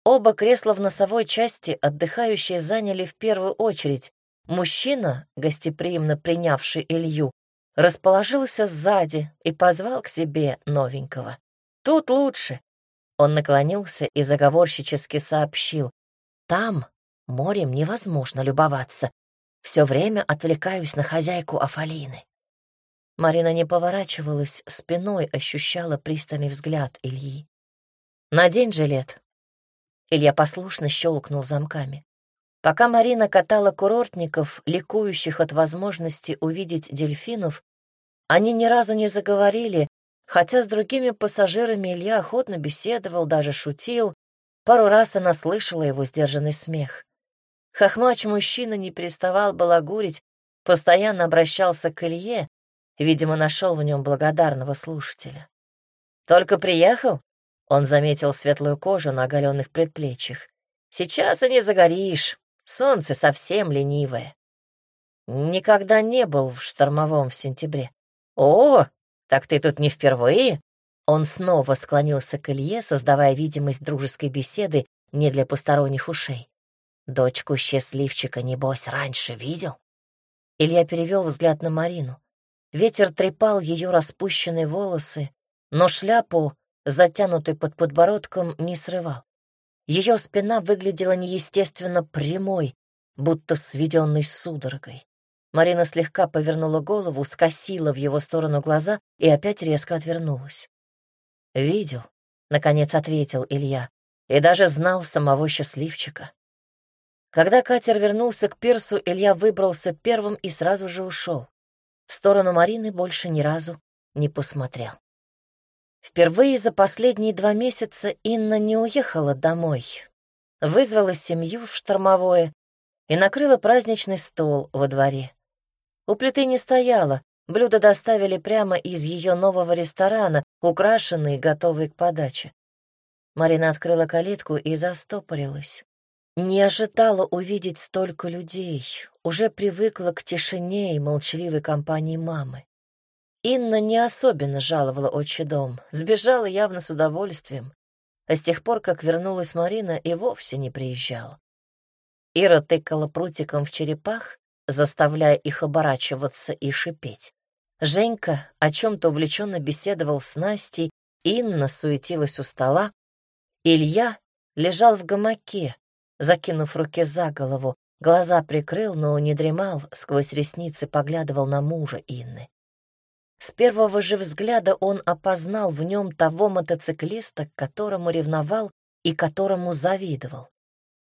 Оба кресла в носовой части отдыхающие заняли в первую очередь. Мужчина, гостеприимно принявший Илью, расположился сзади и позвал к себе новенького. «Тут лучше». Он наклонился и заговорщически сообщил. «Там морем невозможно любоваться. Все время отвлекаюсь на хозяйку Афалины». Марина не поворачивалась, спиной ощущала пристальный взгляд Ильи. «Надень жилет». Илья послушно щелкнул замками. Пока Марина катала курортников, ликующих от возможности увидеть дельфинов, они ни разу не заговорили, хотя с другими пассажирами Илья охотно беседовал, даже шутил. Пару раз она слышала его сдержанный смех. Хохмач-мужчина не переставал балагурить, постоянно обращался к Илье, видимо, нашел в нем благодарного слушателя. «Только приехал?» — он заметил светлую кожу на оголенных предплечьях. «Сейчас и не загоришь, солнце совсем ленивое». Никогда не был в штормовом в сентябре. «О, так ты тут не впервые?» Он снова склонился к Илье, создавая видимость дружеской беседы не для посторонних ушей. «Дочку счастливчика, небось, раньше видел?» Илья перевел взгляд на Марину. Ветер трепал ее распущенные волосы, но шляпу, затянутую под подбородком, не срывал. Ее спина выглядела неестественно прямой, будто сведенной судорогой. Марина слегка повернула голову, скосила в его сторону глаза и опять резко отвернулась. «Видел», — наконец ответил Илья, и даже знал самого счастливчика. Когда катер вернулся к пирсу, Илья выбрался первым и сразу же ушел. В сторону Марины больше ни разу не посмотрел. Впервые за последние два месяца Инна не уехала домой. Вызвала семью в штормовое и накрыла праздничный стол во дворе. У плиты не стояла, блюда доставили прямо из ее нового ресторана, украшенные, готовые к подаче. Марина открыла калитку и застопорилась. Не ожидала увидеть столько людей, уже привыкла к тишине и молчаливой компании мамы. Инна не особенно жаловала отчий дом, сбежала явно с удовольствием, а с тех пор, как вернулась Марина, и вовсе не приезжала. Ира тыкала прутиком в черепах, заставляя их оборачиваться и шипеть. Женька о чем-то увлеченно беседовал с Настей, Инна суетилась у стола. Илья лежал в гамаке, закинув руки за голову, глаза прикрыл, но не дремал, сквозь ресницы поглядывал на мужа Инны. С первого же взгляда он опознал в нем того мотоциклиста, к которому ревновал и которому завидовал.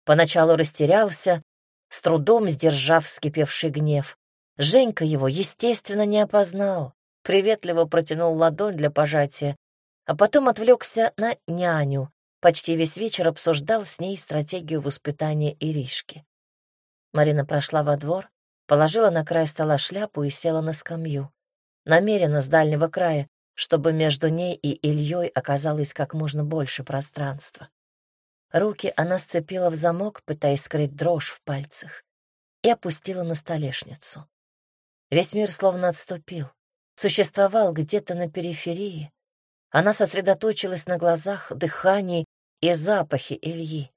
Поначалу растерялся, с трудом сдержав вскипевший гнев. Женька его, естественно, не опознал, приветливо протянул ладонь для пожатия, а потом отвлекся на няню, почти весь вечер обсуждал с ней стратегию воспитания Иришки. Марина прошла во двор, положила на край стола шляпу и села на скамью. Намеренно с дальнего края, чтобы между ней и Ильей оказалось как можно больше пространства. Руки она сцепила в замок, пытаясь скрыть дрожь в пальцах, и опустила на столешницу. Весь мир словно отступил, существовал где-то на периферии. Она сосредоточилась на глазах, дыхании и запахе Ильи.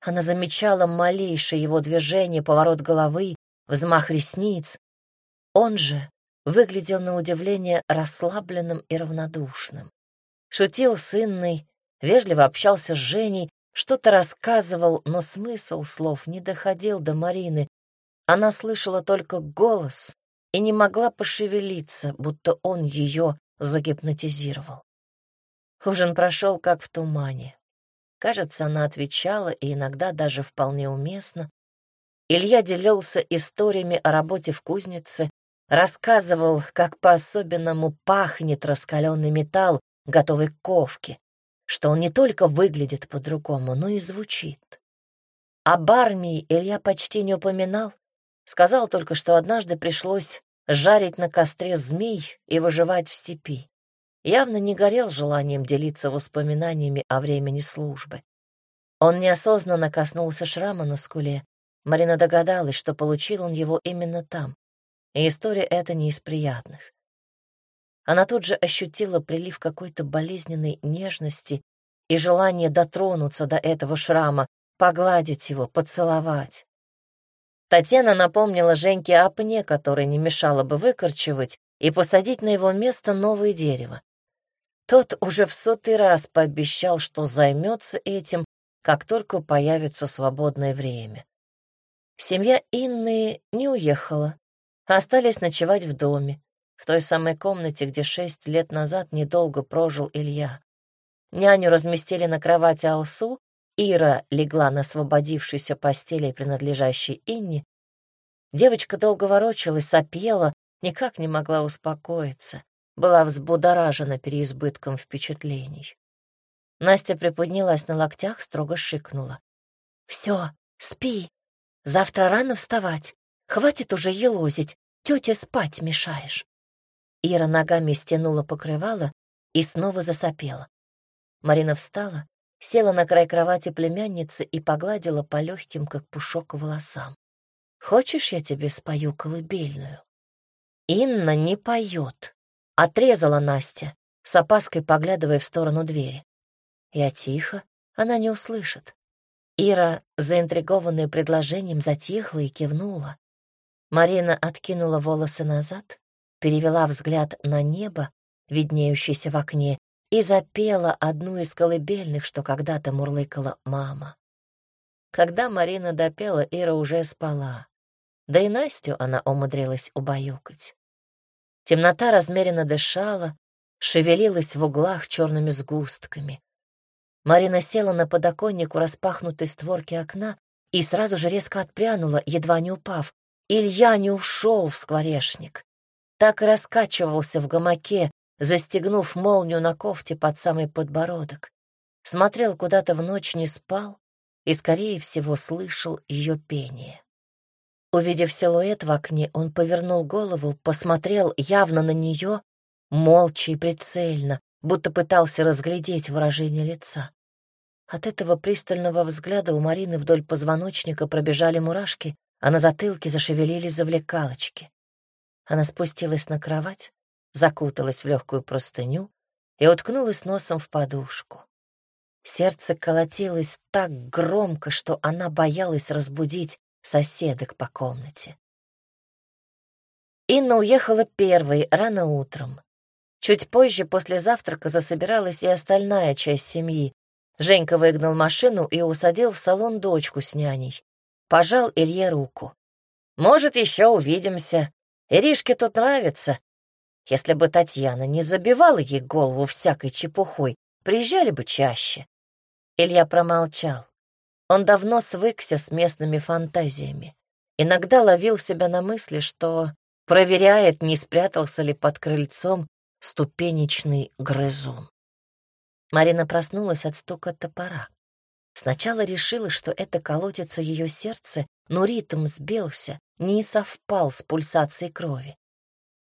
Она замечала малейшее его движение, поворот головы, взмах ресниц. Он же выглядел на удивление расслабленным и равнодушным. Шутил с Инной, вежливо общался с Женей, что-то рассказывал, но смысл слов не доходил до Марины. Она слышала только голос и не могла пошевелиться, будто он ее загипнотизировал. Ужин прошел как в тумане. Кажется, она отвечала, и иногда даже вполне уместно. Илья делился историями о работе в кузнице, рассказывал, как по-особенному пахнет раскаленный металл, готовый к ковке, что он не только выглядит по-другому, но и звучит. Об армии Илья почти не упоминал, сказал только, что однажды пришлось жарить на костре змей и выживать в степи. Явно не горел желанием делиться воспоминаниями о времени службы. Он неосознанно коснулся шрама на скуле. Марина догадалась, что получил он его именно там. И история эта не из приятных. Она тут же ощутила прилив какой-то болезненной нежности и желание дотронуться до этого шрама, погладить его, поцеловать. Татьяна напомнила Женьке о пне, который не мешало бы выкорчевать, и посадить на его место новое дерево. Тот уже в сотый раз пообещал, что займется этим, как только появится свободное время. Семья Инны не уехала, остались ночевать в доме в той самой комнате, где шесть лет назад недолго прожил Илья. Няню разместили на кровати Алсу, Ира легла на освободившейся постели, принадлежащей Инне. Девочка долго ворочалась, сопела, никак не могла успокоиться, была взбудоражена переизбытком впечатлений. Настя приподнялась на локтях, строго шикнула. «Все, спи. Завтра рано вставать. Хватит уже елозить, тете спать мешаешь». Ира ногами стянула покрывало и снова засопела. Марина встала, села на край кровати племянницы и погладила по легким, как пушок, волосам. «Хочешь, я тебе спою колыбельную?» «Инна не поет», — отрезала Настя, с опаской поглядывая в сторону двери. Я тихо, она не услышит. Ира, заинтригованная предложением, затихла и кивнула. Марина откинула волосы назад, перевела взгляд на небо, виднеющееся в окне, и запела одну из колыбельных, что когда-то мурлыкала мама. Когда Марина допела, Ира уже спала. Да и Настю она умудрилась убаюкать. Темнота размеренно дышала, шевелилась в углах черными сгустками. Марина села на подоконник у распахнутой створки окна и сразу же резко отпрянула, едва не упав. Илья не ушел в скворечник так и раскачивался в гамаке, застегнув молнию на кофте под самый подбородок. Смотрел куда-то в ночь, не спал и, скорее всего, слышал ее пение. Увидев силуэт в окне, он повернул голову, посмотрел явно на нее, молча и прицельно, будто пытался разглядеть выражение лица. От этого пристального взгляда у Марины вдоль позвоночника пробежали мурашки, а на затылке зашевелились завлекалочки. Она спустилась на кровать, закуталась в легкую простыню и уткнулась носом в подушку. Сердце колотилось так громко, что она боялась разбудить соседок по комнате. Инна уехала первой, рано утром. Чуть позже, после завтрака, засобиралась и остальная часть семьи. Женька выгнал машину и усадил в салон дочку с няней. Пожал Илье руку. «Может, еще увидимся. Иришке тут нравится. Если бы Татьяна не забивала ей голову всякой чепухой, приезжали бы чаще. Илья промолчал. Он давно свыкся с местными фантазиями. Иногда ловил себя на мысли, что проверяет, не спрятался ли под крыльцом ступенечный грызун. Марина проснулась от стука топора. Сначала решила, что это колотится ее сердце, но ритм сбился, не совпал с пульсацией крови.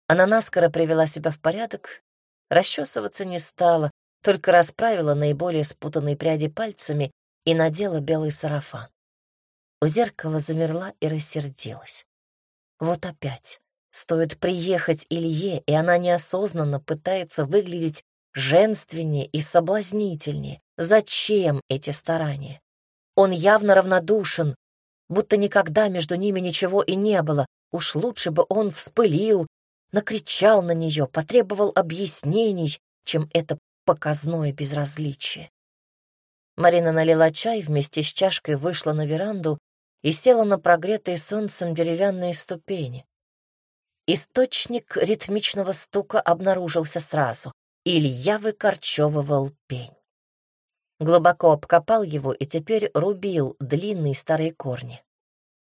Она наскоро привела себя в порядок, расчесываться не стала, только расправила наиболее спутанные пряди пальцами и надела белый сарафан. У зеркала замерла и рассердилась. Вот опять. Стоит приехать Илье, и она неосознанно пытается выглядеть женственнее и соблазнительнее. Зачем эти старания? Он явно равнодушен, будто никогда между ними ничего и не было. Уж лучше бы он вспылил, накричал на нее, потребовал объяснений, чем это показное безразличие. Марина налила чай, вместе с чашкой вышла на веранду и села на прогретые солнцем деревянные ступени. Источник ритмичного стука обнаружился сразу. Илья выкорчевывал пень. Глубоко обкопал его и теперь рубил длинные старые корни.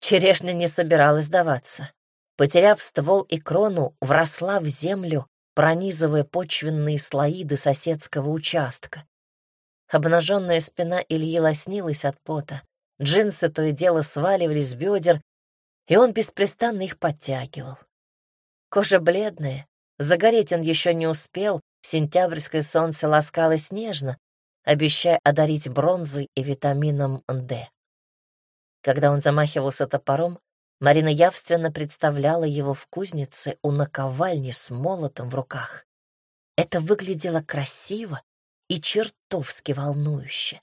Черешня не собиралась сдаваться. Потеряв ствол и крону, вросла в землю, пронизывая почвенные слои до соседского участка. Обнаженная спина Ильи лоснилась от пота, джинсы то и дело сваливались с бедер, и он беспрестанно их подтягивал. Кожа бледная, загореть он еще не успел, Сентябрьское солнце ласкалось нежно, обещая одарить бронзой и витамином D. Когда он замахивался топором, Марина явственно представляла его в кузнице у наковальни с молотом в руках. Это выглядело красиво и чертовски волнующе.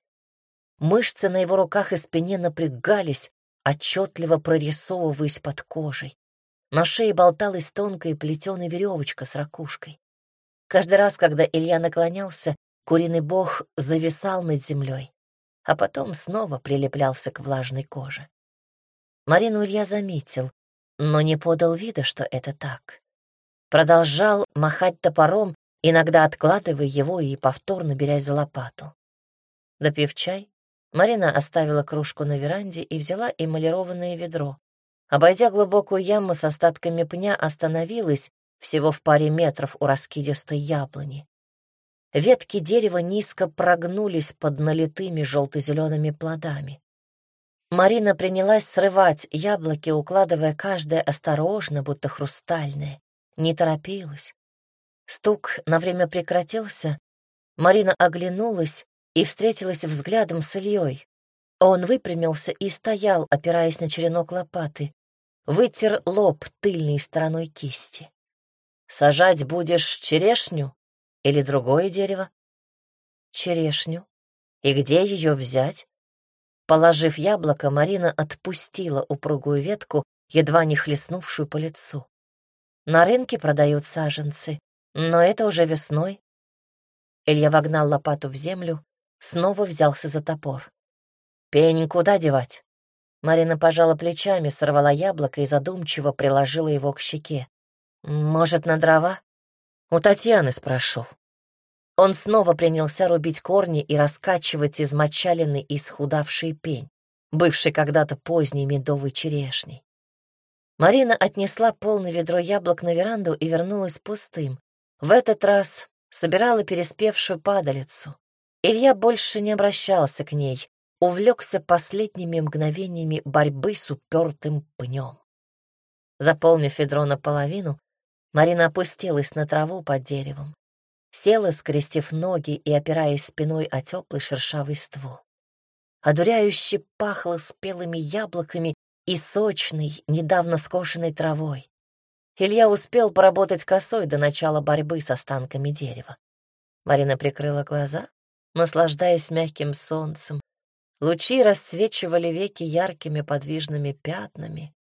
Мышцы на его руках и спине напрягались, отчетливо прорисовываясь под кожей. На шее болталась тонкая плетеная веревочка с ракушкой. Каждый раз, когда Илья наклонялся, куриный бог зависал над землей, а потом снова прилеплялся к влажной коже. Марину Илья заметил, но не подал вида, что это так. Продолжал махать топором, иногда откладывая его и повторно берясь за лопату. Допив чай, Марина оставила кружку на веранде и взяла эмалированное ведро. Обойдя глубокую яму с остатками пня, остановилась всего в паре метров у раскидистой яблони. Ветки дерева низко прогнулись под налитыми желто-зелеными плодами. Марина принялась срывать яблоки, укладывая каждое осторожно, будто хрустальное. Не торопилась. Стук на время прекратился. Марина оглянулась и встретилась взглядом с Ильей. Он выпрямился и стоял, опираясь на черенок лопаты. Вытер лоб тыльной стороной кисти. Сажать будешь черешню или другое дерево? Черешню. И где ее взять? Положив яблоко, Марина отпустила упругую ветку, едва не хлестнувшую по лицу. На рынке продают саженцы, но это уже весной. Илья вогнал лопату в землю, снова взялся за топор. «Пень куда девать?» Марина пожала плечами, сорвала яблоко и задумчиво приложила его к щеке. Может, на дрова? У Татьяны спрошу. Он снова принялся рубить корни и раскачивать измочаленный и схудавший пень, бывший когда-то поздней медовой черешней. Марина отнесла полное ведро яблок на веранду и вернулась пустым. В этот раз собирала переспевшую падалицу. Илья больше не обращался к ней, увлекся последними мгновениями борьбы с упертым пнем. Заполнив ведро наполовину, Марина опустилась на траву под деревом, села, скрестив ноги и опираясь спиной о теплый шершавый ствол. Одуряюще пахло спелыми яблоками и сочной, недавно скошенной травой. Илья успел поработать косой до начала борьбы с останками дерева. Марина прикрыла глаза, наслаждаясь мягким солнцем. Лучи расцвечивали веки яркими подвижными пятнами,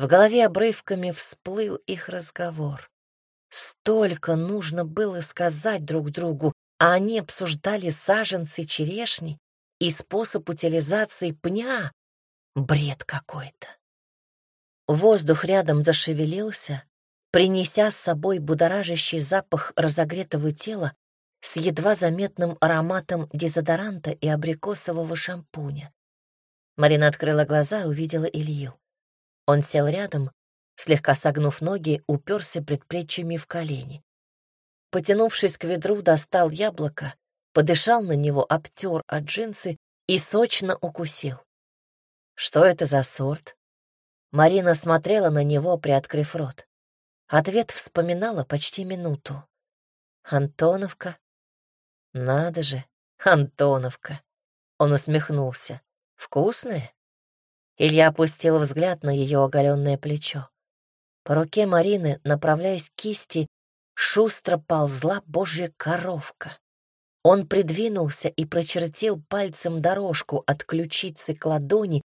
в голове обрывками всплыл их разговор. Столько нужно было сказать друг другу, а они обсуждали саженцы черешни и способ утилизации пня. Бред какой-то. Воздух рядом зашевелился, принеся с собой будоражащий запах разогретого тела с едва заметным ароматом дезодоранта и абрикосового шампуня. Марина открыла глаза и увидела Илью. Он сел рядом, слегка согнув ноги, уперся предплечьями в колени. Потянувшись к ведру, достал яблоко, подышал на него, обтер от джинсы и сочно укусил. Что это за сорт? Марина смотрела на него, приоткрыв рот. Ответ вспоминала почти минуту. Антоновка? Надо же, Антоновка. Он усмехнулся. Вкусная? Илья опустил взгляд на ее оголенное плечо. По руке Марины, направляясь к кисти, шустро ползла божья коровка. Он придвинулся и прочертил пальцем дорожку от ключицы к ладони,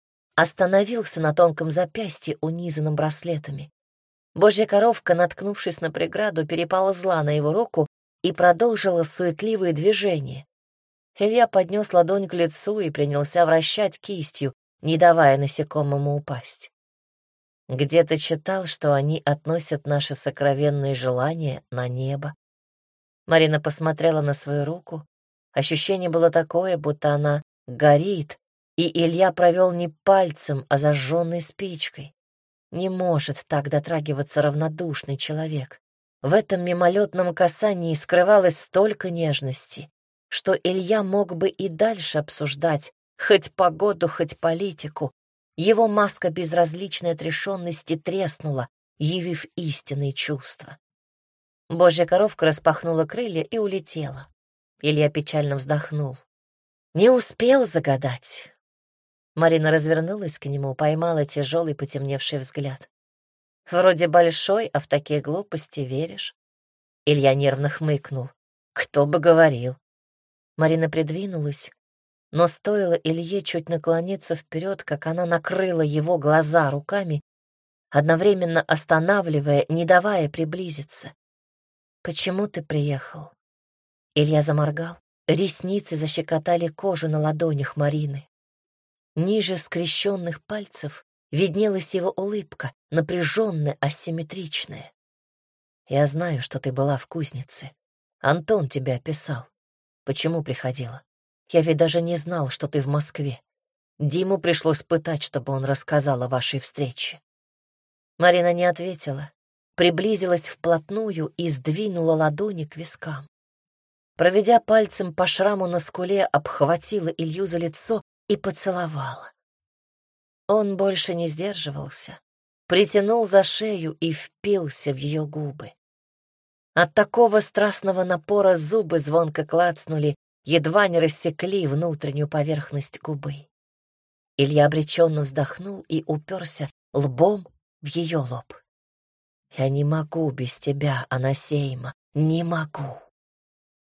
остановился на тонком запястье, унизанном браслетами. Божья коровка, наткнувшись на преграду, переползла на его руку и продолжила суетливые движения. Илья поднес ладонь к лицу и принялся вращать кистью, не давая насекомому упасть. Где-то читал, что они относят наши сокровенные желания на небо. Марина посмотрела на свою руку. Ощущение было такое, будто она горит, и Илья провел не пальцем, а зажженной спичкой. Не может так дотрагиваться равнодушный человек. В этом мимолетном касании скрывалось столько нежности, что Илья мог бы и дальше обсуждать хоть погоду, хоть политику, его маска безразличной отрешенности треснула, явив истинные чувства. Божья коровка распахнула крылья и улетела. Илья печально вздохнул. Не успел загадать. Марина развернулась к нему, поймала тяжелый потемневший взгляд. Вроде большой, а в такие глупости веришь? Илья нервно хмыкнул. Кто бы говорил. Марина придвинулась, но стоило Илье чуть наклониться вперед, как она накрыла его глаза руками, одновременно останавливая, не давая приблизиться. «Почему ты приехал?» Илья заморгал. Ресницы защекотали кожу на ладонях Марины. Ниже скрещенных пальцев виднелась его улыбка, напряженная, асимметричная. «Я знаю, что ты была в кузнице. Антон тебя описал. Почему приходила?» Я ведь даже не знал, что ты в Москве. Диму пришлось пытать, чтобы он рассказал о вашей встрече. Марина не ответила, приблизилась вплотную и сдвинула ладони к вискам. Проведя пальцем по шраму на скуле, обхватила Илью за лицо и поцеловала. Он больше не сдерживался, притянул за шею и впился в ее губы. От такого страстного напора зубы звонко клацнули, едва не рассекли внутреннюю поверхность губы. Илья обреченно вздохнул и уперся лбом в ее лоб. «Я не могу без тебя, Анасейма, не могу!»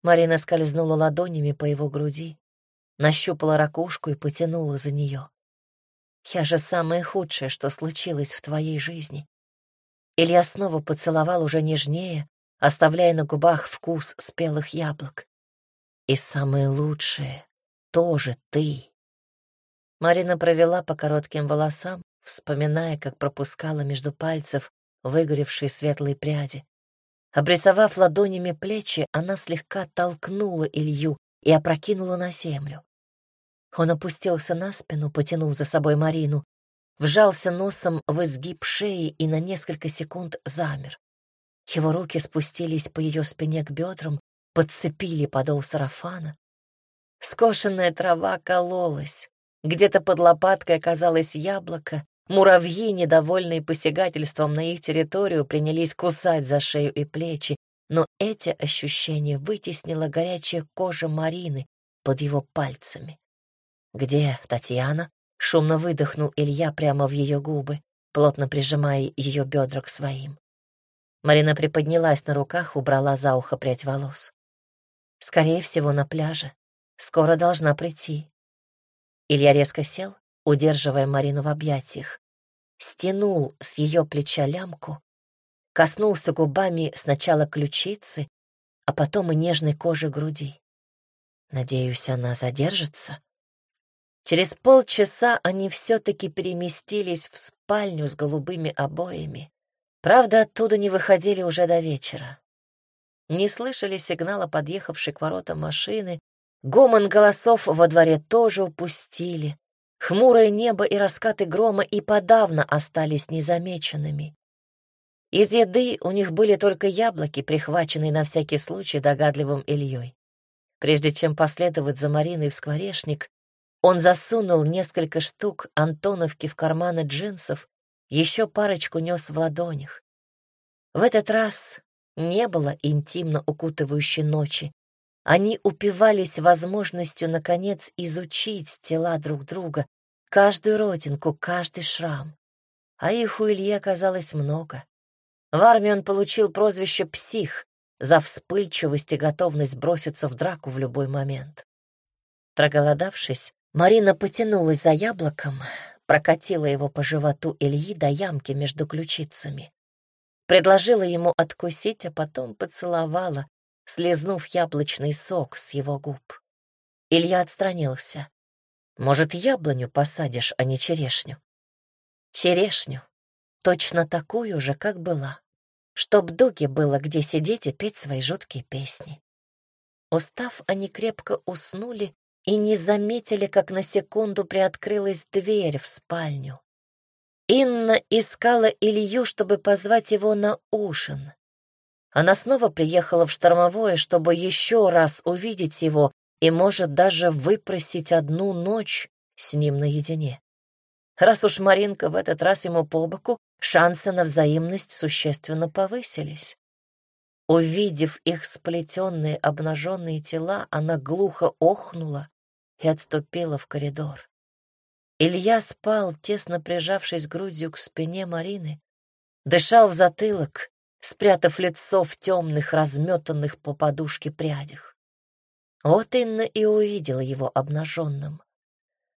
Марина скользнула ладонями по его груди, нащупала ракушку и потянула за нее. «Я же самое худшее, что случилось в твоей жизни». Илья снова поцеловал уже нежнее, оставляя на губах вкус спелых яблок. И самое лучшее тоже ты. Марина провела по коротким волосам, вспоминая, как пропускала между пальцев выгоревшие светлые пряди. Обрисовав ладонями плечи, она слегка толкнула Илью и опрокинула на землю. Он опустился на спину, потянув за собой Марину, вжался носом в изгиб шеи и на несколько секунд замер. Его руки спустились по ее спине к бедрам, подцепили подол сарафана. Скошенная трава кололась, где-то под лопаткой оказалось яблоко, муравьи, недовольные посягательством на их территорию, принялись кусать за шею и плечи, но эти ощущения вытеснила горячая кожа Марины под его пальцами. «Где Татьяна?» — шумно выдохнул Илья прямо в ее губы, плотно прижимая ее бедра к своим. Марина приподнялась на руках, убрала за ухо прядь волос. Скорее всего, на пляже. Скоро должна прийти. Илья резко сел, удерживая Марину в объятиях, стянул с ее плеча лямку, коснулся губами сначала ключицы, а потом и нежной кожи груди. Надеюсь, она задержится. Через полчаса они все-таки переместились в спальню с голубыми обоями. Правда, оттуда не выходили уже до вечера. Не слышали сигнала подъехавшей к воротам машины, гомон голосов во дворе тоже упустили. Хмурое небо и раскаты грома и подавно остались незамеченными. Из еды у них были только яблоки, прихваченные на всякий случай догадливым Ильей. Прежде чем последовать за Мариной в скворечник, он засунул несколько штук Антоновки в карманы джинсов, еще парочку нес в ладонях. В этот раз не было интимно укутывающей ночи. Они упивались возможностью, наконец, изучить тела друг друга, каждую родинку, каждый шрам. А их у Ильи оказалось много. В армии он получил прозвище «псих», за вспыльчивость и готовность броситься в драку в любой момент. Проголодавшись, Марина потянулась за яблоком, прокатила его по животу Ильи до ямки между ключицами. Предложила ему откусить, а потом поцеловала, слезнув яблочный сок с его губ. Илья отстранился. «Может, яблоню посадишь, а не черешню?» «Черешню. Точно такую же, как была чтоб Дуге было где сидеть и петь свои жуткие песни. Устав, они крепко уснули и не заметили, как на секунду приоткрылась дверь в спальню. Инна искала Илью, чтобы позвать его на ужин. Она снова приехала в штормовое, чтобы еще раз увидеть его и, может, даже выпросить одну ночь с ним наедине. Раз уж Маринка в этот раз ему по боку, шансы на взаимность существенно повысились. Увидев их сплетенные обнаженные тела, она глухо охнула и отступила в коридор. Илья спал, тесно прижавшись грудью к спине Марины, дышал в затылок, спрятав лицо в темных, разметанных по подушке прядях. Вот Инна и увидела его обнаженным.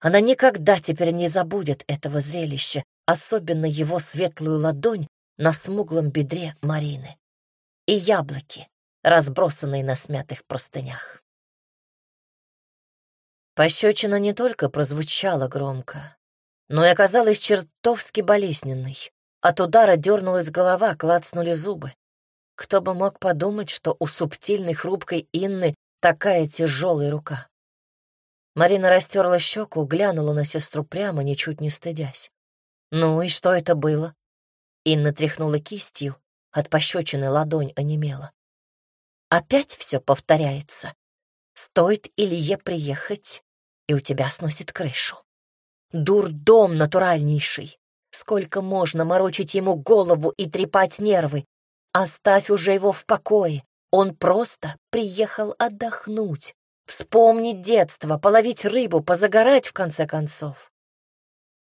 Она никогда теперь не забудет этого зрелища, особенно его светлую ладонь на смуглом бедре Марины и яблоки, разбросанные на смятых простынях. Пощечина не только прозвучала громко, но и оказалась чертовски болезненной. От удара дернулась голова, клацнули зубы. Кто бы мог подумать, что у субтильной хрупкой Инны такая тяжелая рука. Марина растерла щеку, глянула на сестру прямо, ничуть не стыдясь. «Ну и что это было?» Инна тряхнула кистью, от пощечины ладонь онемела. «Опять все повторяется. Стоит Илье приехать, и у тебя сносит крышу. Дурдом натуральнейший. Сколько можно морочить ему голову и трепать нервы? Оставь уже его в покое. Он просто приехал отдохнуть, вспомнить детство, половить рыбу, позагорать в конце концов.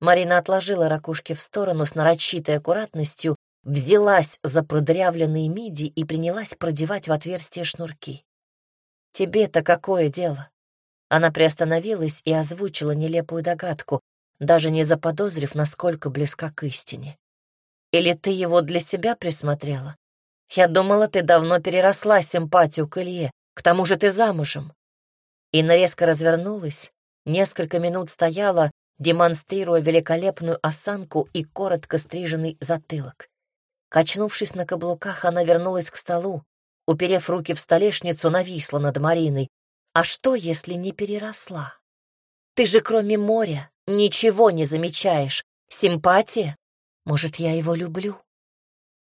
Марина отложила ракушки в сторону с нарочитой аккуратностью, взялась за продырявленные миди и принялась продевать в отверстие шнурки. «Тебе-то какое дело?» Она приостановилась и озвучила нелепую догадку, даже не заподозрив, насколько близка к истине. «Или ты его для себя присмотрела? Я думала, ты давно переросла симпатию к Илье, к тому же ты замужем». Инна резко развернулась, несколько минут стояла, демонстрируя великолепную осанку и коротко стриженный затылок. Качнувшись на каблуках, она вернулась к столу, уперев руки в столешницу, нависла над Мариной. А что, если не переросла? Ты же кроме моря ничего не замечаешь. Симпатия? Может, я его люблю?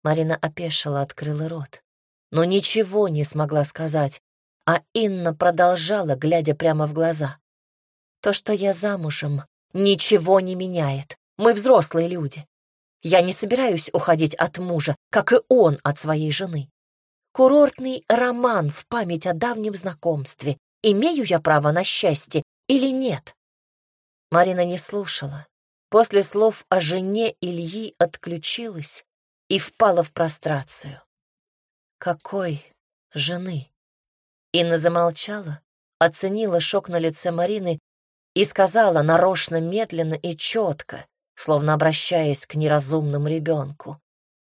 Марина опешила, открыла рот, но ничего не смогла сказать, а Инна продолжала, глядя прямо в глаза. То, что я замужем, ничего не меняет. Мы взрослые люди. Я не собираюсь уходить от мужа, как и он от своей жены. Курортный роман в память о давнем знакомстве. Имею я право на счастье или нет? Марина не слушала. После слов о жене Ильи отключилась и впала в прострацию. Какой жены? Инна замолчала, оценила шок на лице Марины и сказала нарочно медленно и четко, словно обращаясь к неразумному ребенку.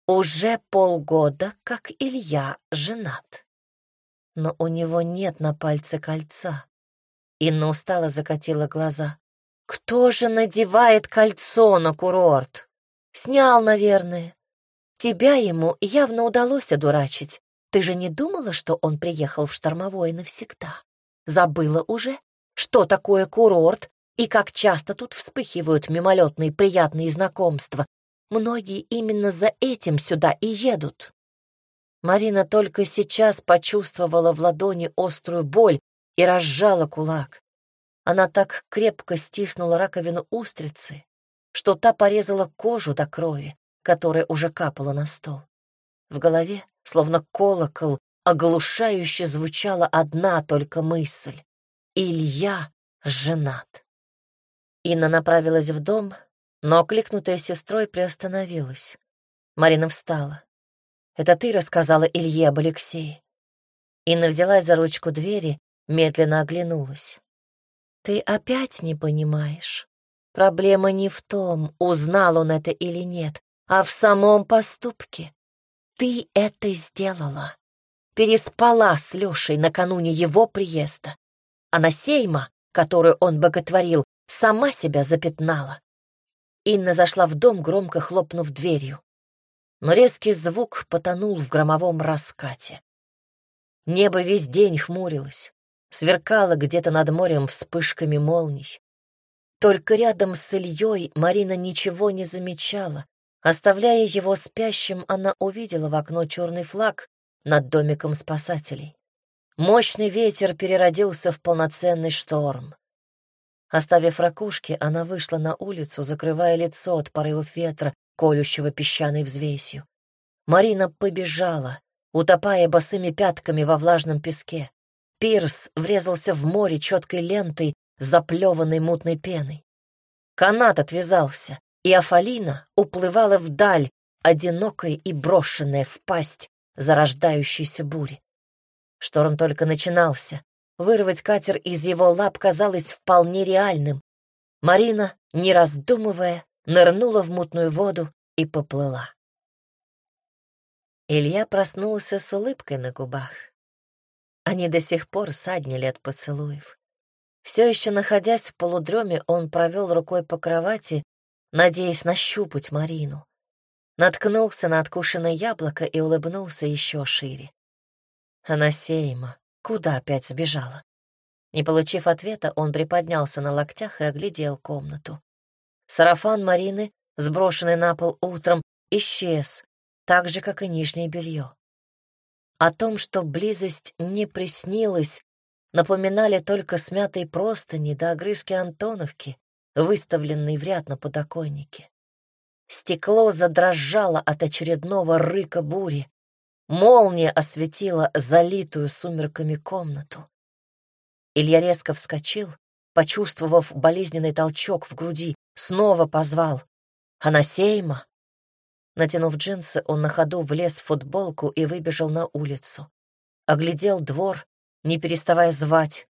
«Уже полгода, как Илья женат. Но у него нет на пальце кольца». Инна устало закатила глаза. «Кто же надевает кольцо на курорт? Снял, наверное. Тебя ему явно удалось одурачить. Ты же не думала, что он приехал в штормовое навсегда? Забыла уже, что такое курорт и как часто тут вспыхивают мимолетные приятные знакомства. Многие именно за этим сюда и едут. Марина только сейчас почувствовала в ладони острую боль и разжала кулак. Она так крепко стиснула раковину устрицы, что та порезала кожу до крови, которая уже капала на стол. В голове, словно колокол, оглушающе звучала одна только мысль. Илья женат. Инна направилась в дом, но окликнутая сестрой приостановилась. Марина встала. «Это ты рассказала Илье об Алексее?» Инна взялась за ручку двери, медленно оглянулась. «Ты опять не понимаешь. Проблема не в том, узнал он это или нет, а в самом поступке. Ты это сделала. Переспала с Лешей накануне его приезда. А на Сейма, которую он боготворил, сама себя запятнала. Инна зашла в дом, громко хлопнув дверью. Но резкий звук потонул в громовом раскате. Небо весь день хмурилось, сверкало где-то над морем вспышками молний. Только рядом с Ильей Марина ничего не замечала, Оставляя его спящим, она увидела в окно черный флаг над домиком спасателей. Мощный ветер переродился в полноценный шторм. Оставив ракушки, она вышла на улицу, закрывая лицо от порывов ветра, колющего песчаной взвесью. Марина побежала, утопая босыми пятками во влажном песке. Пирс врезался в море четкой лентой, заплеванной мутной пеной. Канат отвязался, и Афалина уплывала вдаль, одинокая и брошенная в пасть зарождающейся бури. Шторм только начинался. Вырвать катер из его лап казалось вполне реальным. Марина, не раздумывая, нырнула в мутную воду и поплыла. Илья проснулся с улыбкой на губах. Они до сих пор саднили от поцелуев. Все еще находясь в полудреме, он провел рукой по кровати надеясь нащупать Марину. Наткнулся на откушенное яблоко и улыбнулся еще шире. Она сейма. Куда опять сбежала? Не получив ответа, он приподнялся на локтях и оглядел комнату. Сарафан Марины, сброшенный на пол утром, исчез, так же, как и нижнее белье. О том, что близость не приснилась, напоминали только смятые простыни да огрызки Антоновки, выставленный в ряд на подоконнике. Стекло задрожало от очередного рыка бури. Молния осветила залитую сумерками комнату. Илья резко вскочил, почувствовав болезненный толчок в груди, снова позвал. «Анасейма!» Натянув джинсы, он на ходу влез в футболку и выбежал на улицу. Оглядел двор, не переставая звать.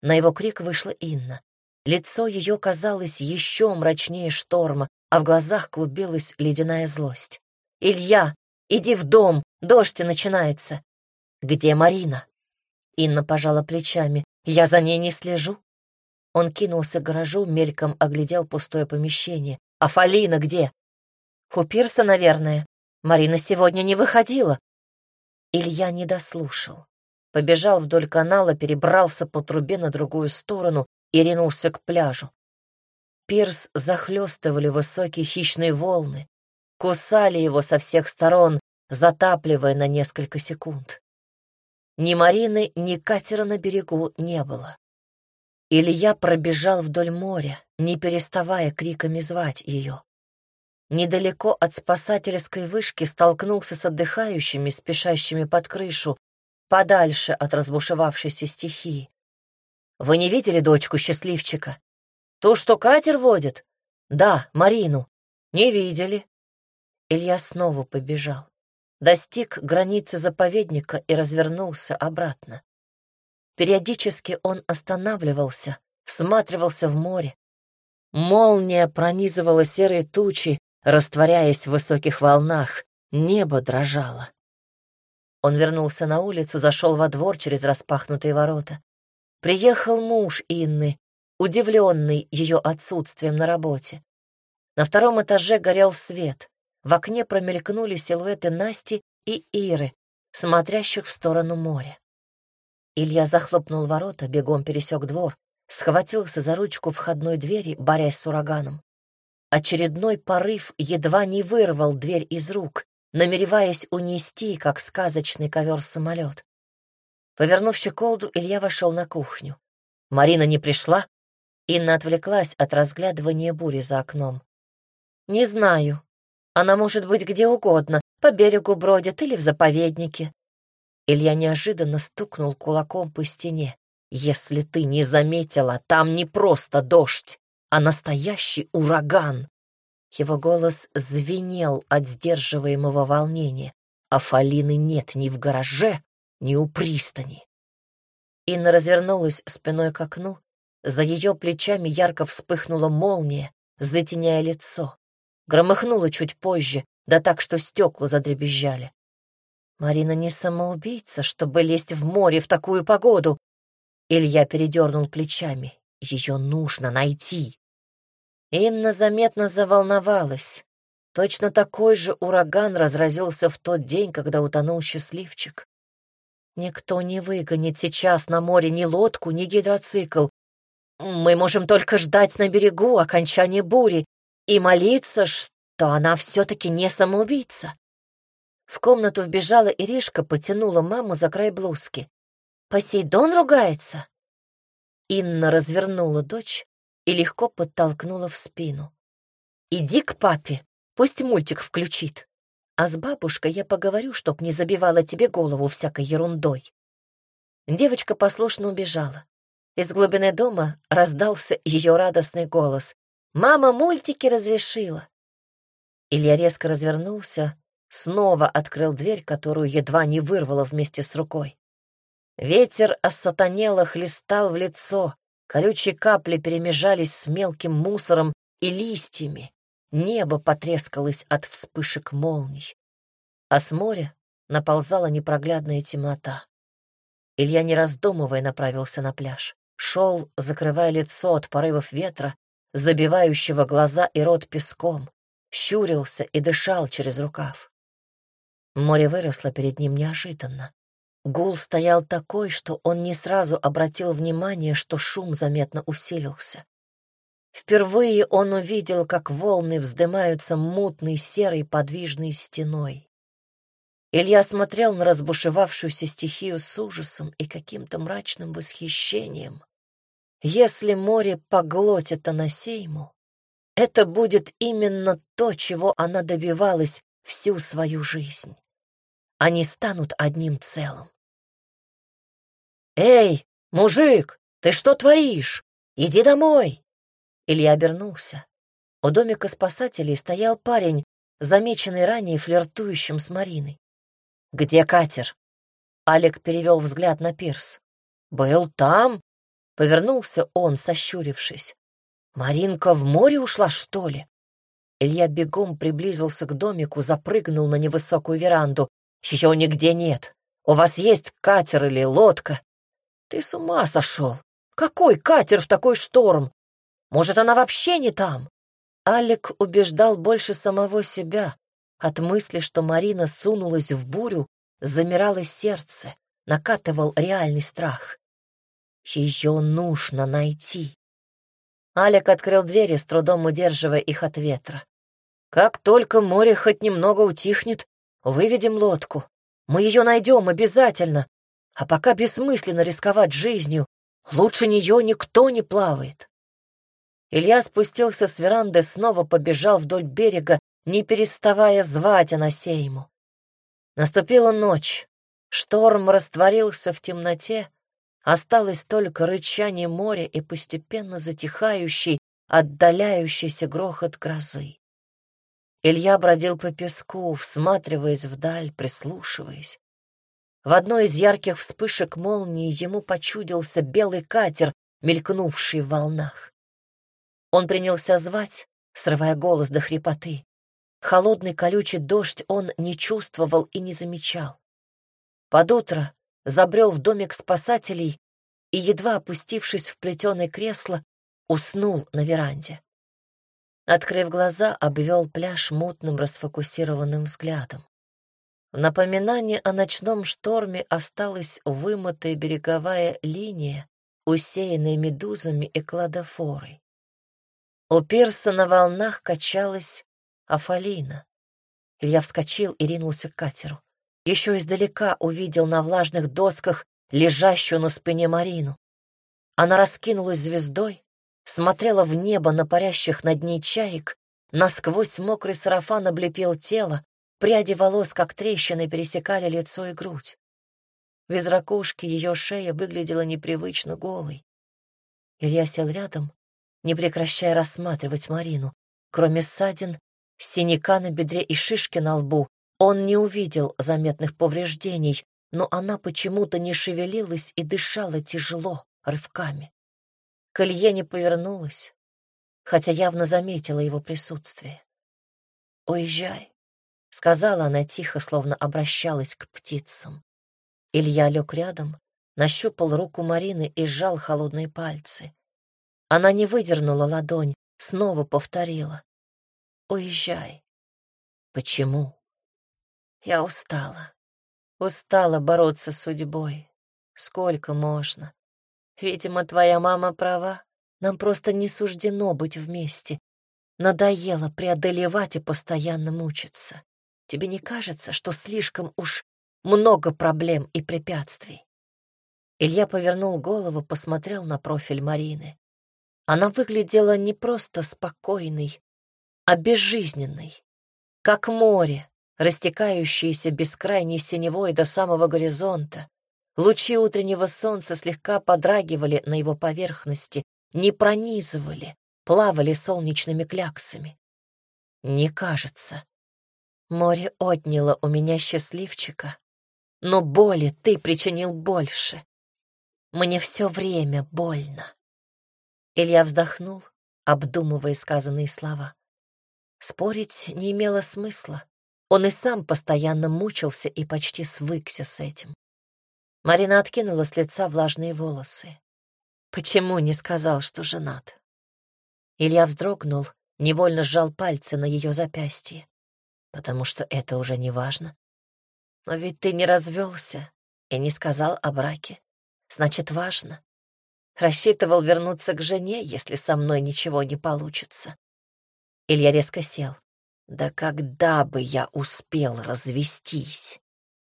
На его крик вышла Инна. Лицо ее казалось еще мрачнее шторма, а в глазах клубилась ледяная злость. «Илья, иди в дом, дождь начинается». «Где Марина?» Инна пожала плечами. «Я за ней не слежу». Он кинулся к гаражу, мельком оглядел пустое помещение. «А Фалина где?» «У пирса, наверное. Марина сегодня не выходила». Илья не дослушал. Побежал вдоль канала, перебрался по трубе на другую сторону и ринулся к пляжу. Пирс захлестывали высокие хищные волны, кусали его со всех сторон, затапливая на несколько секунд. Ни Марины, ни катера на берегу не было. Илья пробежал вдоль моря, не переставая криками звать ее. Недалеко от спасательской вышки столкнулся с отдыхающими, спешащими под крышу, подальше от разбушевавшейся стихии. Вы не видели дочку счастливчика? То, что катер водит? Да, Марину. Не видели. Илья снова побежал. Достиг границы заповедника и развернулся обратно. Периодически он останавливался, всматривался в море. Молния пронизывала серые тучи, растворяясь в высоких волнах. Небо дрожало. Он вернулся на улицу, зашел во двор через распахнутые ворота. Приехал муж Инны, удивленный ее отсутствием на работе. На втором этаже горел свет. В окне промелькнули силуэты Насти и Иры, смотрящих в сторону моря. Илья захлопнул ворота, бегом пересек двор, схватился за ручку входной двери, борясь с ураганом. Очередной порыв едва не вырвал дверь из рук, намереваясь унести, как сказочный ковер-самолет. Повернув щеколду, Илья вошел на кухню. Марина не пришла. Инна отвлеклась от разглядывания бури за окном. «Не знаю. Она может быть где угодно, по берегу бродит или в заповеднике». Илья неожиданно стукнул кулаком по стене. «Если ты не заметила, там не просто дождь, а настоящий ураган». Его голос звенел от сдерживаемого волнения, а Фалины нет ни в гараже, ни у пристани. Инна развернулась спиной к окну. За ее плечами ярко вспыхнула молния, затеняя лицо. Громыхнула чуть позже, да так, что стекла задребезжали. Марина не самоубийца, чтобы лезть в море в такую погоду. Илья передернул плечами. Ее нужно найти. Инна заметно заволновалась. Точно такой же ураган разразился в тот день, когда утонул счастливчик. Никто не выгонит сейчас на море ни лодку, ни гидроцикл. Мы можем только ждать на берегу окончания бури и молиться, что она все-таки не самоубийца. В комнату вбежала Иришка, потянула маму за край блузки. «Посейдон ругается?» Инна развернула дочь и легко подтолкнула в спину. «Иди к папе, пусть мультик включит. А с бабушкой я поговорю, чтоб не забивала тебе голову всякой ерундой». Девочка послушно убежала. Из глубины дома раздался ее радостный голос. «Мама мультики разрешила!» Илья резко развернулся, снова открыл дверь, которую едва не вырвало вместе с рукой. Ветер осатанело хлестал в лицо, Колючие капли перемежались с мелким мусором и листьями. Небо потрескалось от вспышек молний. А с моря наползала непроглядная темнота. Илья, не раздумывая, направился на пляж. Шел, закрывая лицо от порывов ветра, забивающего глаза и рот песком, щурился и дышал через рукав. Море выросло перед ним неожиданно. Гул стоял такой, что он не сразу обратил внимание, что шум заметно усилился. Впервые он увидел, как волны вздымаются мутной серой подвижной стеной. Илья смотрел на разбушевавшуюся стихию с ужасом и каким-то мрачным восхищением. Если море поглотит Анасейму, это будет именно то, чего она добивалась всю свою жизнь. Они станут одним целым. «Эй, мужик, ты что творишь? Иди домой!» Илья обернулся. У домика спасателей стоял парень, замеченный ранее флиртующим с Мариной. «Где катер?» Алик перевел взгляд на пирс. «Был там?» — повернулся он, сощурившись. «Маринка в море ушла, что ли?» Илья бегом приблизился к домику, запрыгнул на невысокую веранду. «Еще нигде нет. У вас есть катер или лодка?» Ты с ума сошел? Какой катер в такой шторм? Может, она вообще не там? Алик убеждал больше самого себя. От мысли, что Марина сунулась в бурю, замирало сердце, накатывал реальный страх. Ее нужно найти. Алик открыл двери, с трудом удерживая их от ветра. «Как только море хоть немного утихнет, выведем лодку. Мы ее найдем обязательно. А пока бессмысленно рисковать жизнью, лучше нее никто не плавает. Илья спустился с веранды, снова побежал вдоль берега, не переставая звать Анасейму. Наступила ночь. Шторм растворился в темноте, осталось только рычание моря и постепенно затихающий, отдаляющийся грохот грозы. Илья бродил по песку, всматриваясь вдаль, прислушиваясь. В одной из ярких вспышек молнии ему почудился белый катер, мелькнувший в волнах. Он принялся звать, срывая голос до хрипоты. Холодный колючий дождь он не чувствовал и не замечал. Под утро забрел в домик спасателей и, едва опустившись в плетеное кресло, уснул на веранде. Открыв глаза, обвел пляж мутным расфокусированным взглядом. Напоминание о ночном шторме осталась вымытая береговая линия, усеянная медузами и кладофорой. У пирса на волнах качалась Афалина. Илья вскочил и ринулся к катеру. Еще издалека увидел на влажных досках лежащую на спине Марину. Она раскинулась звездой, смотрела в небо на парящих над ней чаек, насквозь мокрый сарафан облепил тело, пряди волос, как трещины, пересекали лицо и грудь. Без ракушки ее шея выглядела непривычно голой. Илья сел рядом, не прекращая рассматривать Марину. Кроме ссадин, синяка на бедре и шишки на лбу, он не увидел заметных повреждений, но она почему-то не шевелилась и дышала тяжело, рывками. К Илье не повернулась, хотя явно заметила его присутствие. «Уезжай», — сказала она тихо, словно обращалась к птицам. Илья лег рядом, нащупал руку Марины и сжал холодные пальцы. Она не выдернула ладонь, снова повторила. «Уезжай». «Почему?» «Я устала. Устала бороться с судьбой. Сколько можно? Видимо, твоя мама права. Нам просто не суждено быть вместе. Надоело преодолевать и постоянно мучиться. Тебе не кажется, что слишком уж много проблем и препятствий?» Илья повернул голову, посмотрел на профиль Марины. Она выглядела не просто спокойной, а безжизненной, как море, растекающееся бескрайней синевой до самого горизонта, Лучи утреннего солнца слегка подрагивали на его поверхности, не пронизывали, плавали солнечными кляксами. Не кажется. Море отняло у меня счастливчика, но боли ты причинил больше. Мне все время больно. Илья вздохнул, обдумывая сказанные слова. Спорить не имело смысла. Он и сам постоянно мучился и почти свыкся с этим. Марина откинула с лица влажные волосы. Почему не сказал, что женат? Илья вздрогнул, невольно сжал пальцы на ее запястье. Потому что это уже не важно. Но ведь ты не развелся и не сказал о браке. Значит, важно. Рассчитывал вернуться к жене, если со мной ничего не получится. Илья резко сел. Да когда бы я успел развестись?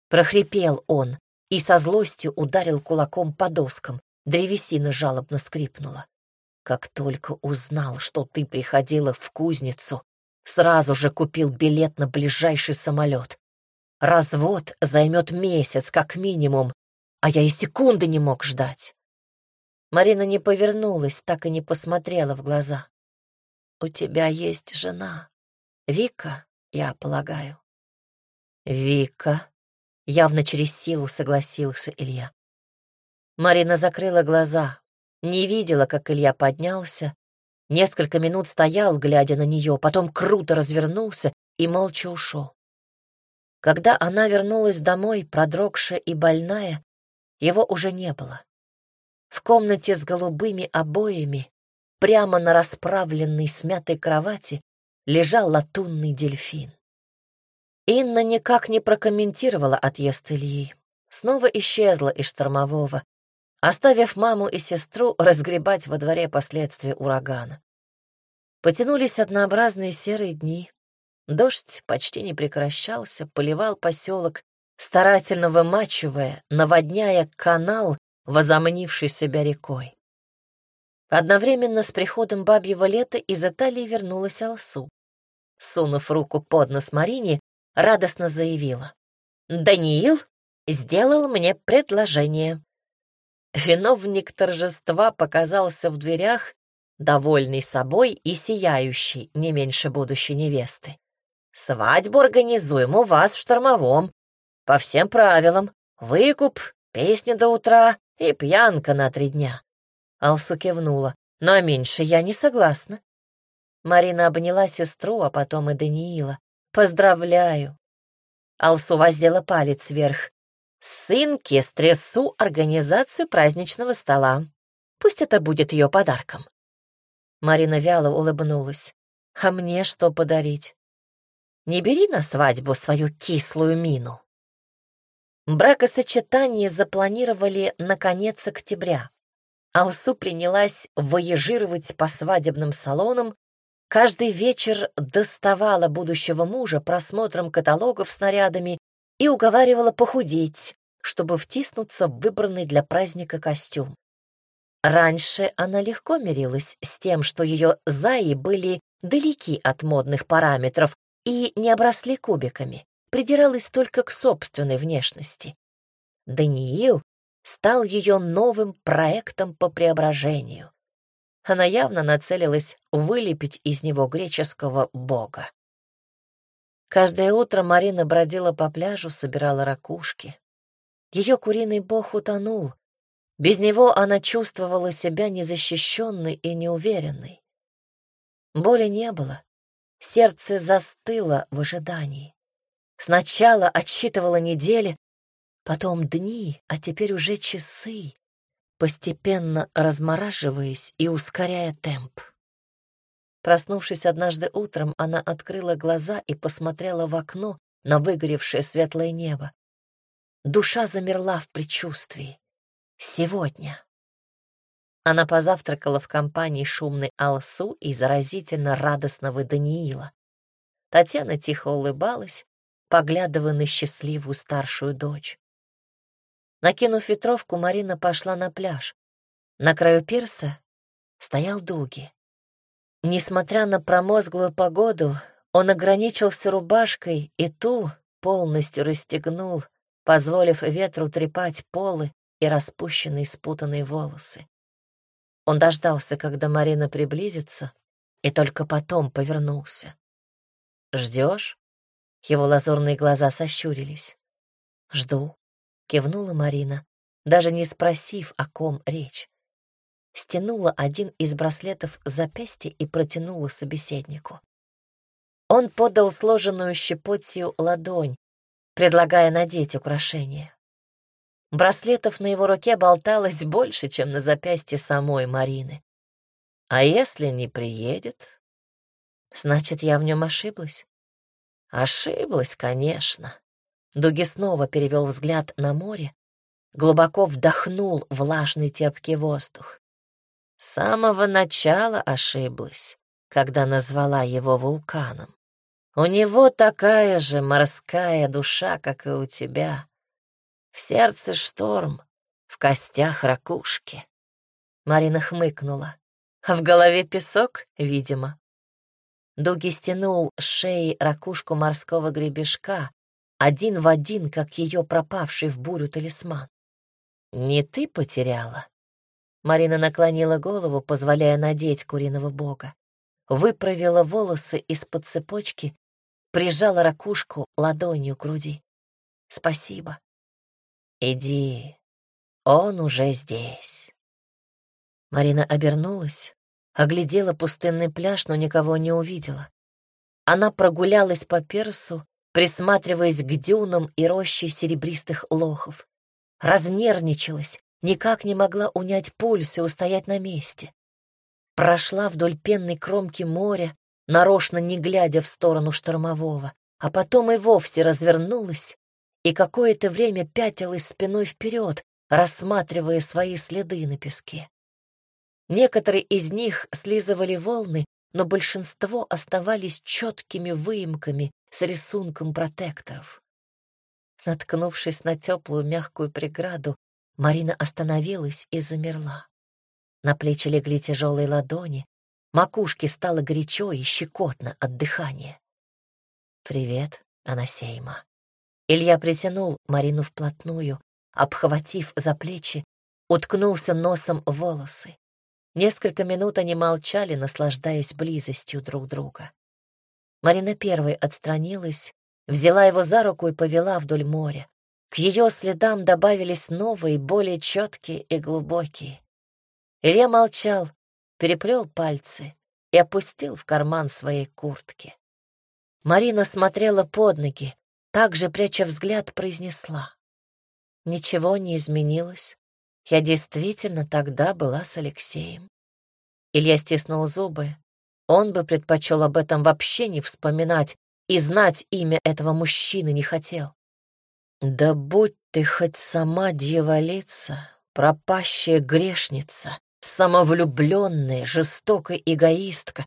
Прохрипел он, и со злостью ударил кулаком по доскам. Древесина жалобно скрипнула. «Как только узнал, что ты приходила в кузницу, сразу же купил билет на ближайший самолет. Развод займет месяц как минимум, а я и секунды не мог ждать». Марина не повернулась, так и не посмотрела в глаза. «У тебя есть жена. Вика, я полагаю». «Вика», Явно через силу согласился Илья. Марина закрыла глаза, не видела, как Илья поднялся, несколько минут стоял, глядя на нее, потом круто развернулся и молча ушел. Когда она вернулась домой, продрогшая и больная, его уже не было. В комнате с голубыми обоями, прямо на расправленной смятой кровати, лежал латунный дельфин. Инна никак не прокомментировала отъезд Ильи. Снова исчезла из штормового, оставив маму и сестру разгребать во дворе последствия урагана. Потянулись однообразные серые дни. Дождь почти не прекращался, поливал поселок, старательно вымачивая, наводняя канал, возомнивший себя рекой. Одновременно с приходом бабьего лета из Италии вернулась Алсу. Сунув руку под нос Марине, радостно заявила. «Даниил сделал мне предложение». Виновник торжества показался в дверях, довольный собой и сияющий, не меньше будущей невесты. «Свадьбу организуем у вас в штормовом. По всем правилам. Выкуп, песня до утра и пьянка на три дня». Алсу кивнула. «Но меньше я не согласна». Марина обняла сестру, а потом и Даниила. Поздравляю. Алсу воздела палец вверх. Сынке стрессу организацию праздничного стола. Пусть это будет ее подарком. Марина вяло улыбнулась. А мне что подарить? Не бери на свадьбу свою кислую мину. Бракосочетание запланировали на конец октября. Алсу принялась воежировать по свадебным салонам, каждый вечер доставала будущего мужа просмотром каталогов с нарядами и уговаривала похудеть, чтобы втиснуться в выбранный для праздника костюм. Раньше она легко мирилась с тем, что ее заи были далеки от модных параметров и не обросли кубиками, придиралась только к собственной внешности. Даниил стал ее новым проектом по преображению. Она явно нацелилась вылепить из него греческого бога. Каждое утро Марина бродила по пляжу, собирала ракушки. Ее куриный бог утонул. Без него она чувствовала себя незащищенной и неуверенной. Боли не было. Сердце застыло в ожидании. Сначала отсчитывала недели, потом дни, а теперь уже часы, постепенно размораживаясь и ускоряя темп. Проснувшись однажды утром, она открыла глаза и посмотрела в окно на выгоревшее светлое небо. Душа замерла в предчувствии. Сегодня. Она позавтракала в компании шумной Алсу и заразительно радостного Даниила. Татьяна тихо улыбалась, поглядывая на счастливую старшую дочь. Накинув ветровку, Марина пошла на пляж. На краю пирса стоял Дуги. Несмотря на промозглую погоду, он ограничился рубашкой и ту полностью расстегнул, позволив ветру трепать полы и распущенные спутанные волосы. Он дождался, когда Марина приблизится, и только потом повернулся. «Ждешь?» Его лазурные глаза сощурились. «Жду», — кивнула Марина, даже не спросив, о ком речь стянула один из браслетов с запястья и протянула собеседнику. Он подал сложенную щепотью ладонь, предлагая надеть украшение. Браслетов на его руке болталось больше, чем на запястье самой Марины. А если не приедет? Значит, я в нем ошиблась? Ошиблась, конечно. Дуги снова перевел взгляд на море, глубоко вдохнул влажный терпкий воздух. С самого начала ошиблась, когда назвала его вулканом. У него такая же морская душа, как и у тебя. В сердце шторм, в костях ракушки. Марина хмыкнула. В голове песок, видимо. Дуги стянул с шеи ракушку морского гребешка, один в один, как ее пропавший в бурю талисман. Не ты потеряла, Марина наклонила голову, позволяя надеть куриного бога. Выправила волосы из-под цепочки, прижала ракушку ладонью к груди. «Спасибо». «Иди, он уже здесь». Марина обернулась, оглядела пустынный пляж, но никого не увидела. Она прогулялась по персу, присматриваясь к дюнам и роще серебристых лохов. Разнервничалась, никак не могла унять пульс и устоять на месте. Прошла вдоль пенной кромки моря, нарочно не глядя в сторону штормового, а потом и вовсе развернулась и какое-то время пятилась спиной вперед, рассматривая свои следы на песке. Некоторые из них слизывали волны, но большинство оставались четкими выемками с рисунком протекторов. Наткнувшись на теплую мягкую преграду, Марина остановилась и замерла. На плечи легли тяжелые ладони, макушке стало горячо и щекотно от дыхания. «Привет, Анасейма». Илья притянул Марину вплотную, обхватив за плечи, уткнулся носом в волосы. Несколько минут они молчали, наслаждаясь близостью друг друга. Марина первой отстранилась, взяла его за руку и повела вдоль моря. К ее следам добавились новые, более четкие и глубокие. Илья молчал, переплел пальцы и опустил в карман своей куртки. Марина смотрела под ноги, также, пряча взгляд, произнесла. Ничего не изменилось. Я действительно тогда была с Алексеем. Илья стиснул зубы. Он бы предпочел об этом вообще не вспоминать и знать имя этого мужчины не хотел. Да будь ты хоть сама дьяволица, пропащая грешница, самовлюбленная, жестокая эгоистка,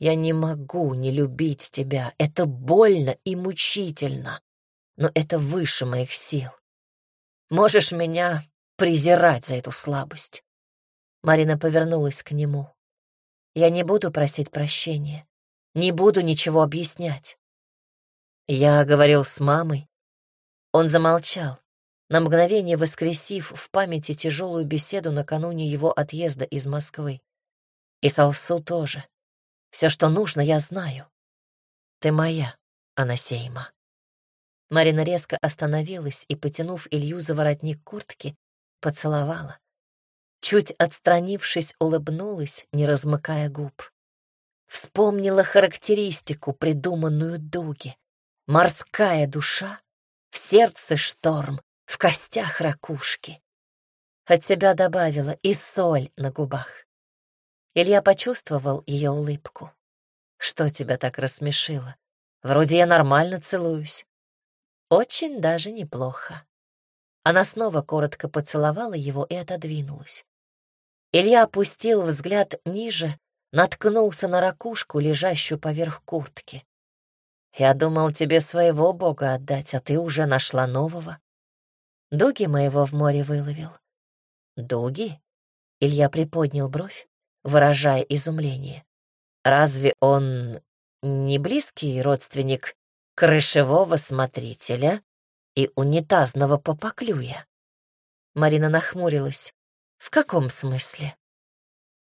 я не могу не любить тебя. Это больно и мучительно, но это выше моих сил. Можешь меня презирать за эту слабость. Марина повернулась к нему. Я не буду просить прощения, не буду ничего объяснять. Я говорил с мамой. Он замолчал, на мгновение воскресив в памяти тяжелую беседу накануне его отъезда из Москвы. И Салсу тоже. Все, что нужно, я знаю. Ты моя, Анасейма. Марина резко остановилась и, потянув Илью за воротник куртки, поцеловала. Чуть отстранившись, улыбнулась, не размыкая губ. Вспомнила характеристику, придуманную Дуги. Морская душа, в сердце шторм, в костях ракушки. От себя добавила и соль на губах. Илья почувствовал ее улыбку. «Что тебя так рассмешило? Вроде я нормально целуюсь». «Очень даже неплохо». Она снова коротко поцеловала его и отодвинулась. Илья опустил взгляд ниже, наткнулся на ракушку, лежащую поверх куртки. «Я думал тебе своего бога отдать, а ты уже нашла нового. Дуги моего в море выловил». «Дуги?» — Илья приподнял бровь выражая изумление. «Разве он не близкий родственник крышевого смотрителя и унитазного попоклюя?» Марина нахмурилась. «В каком смысле?»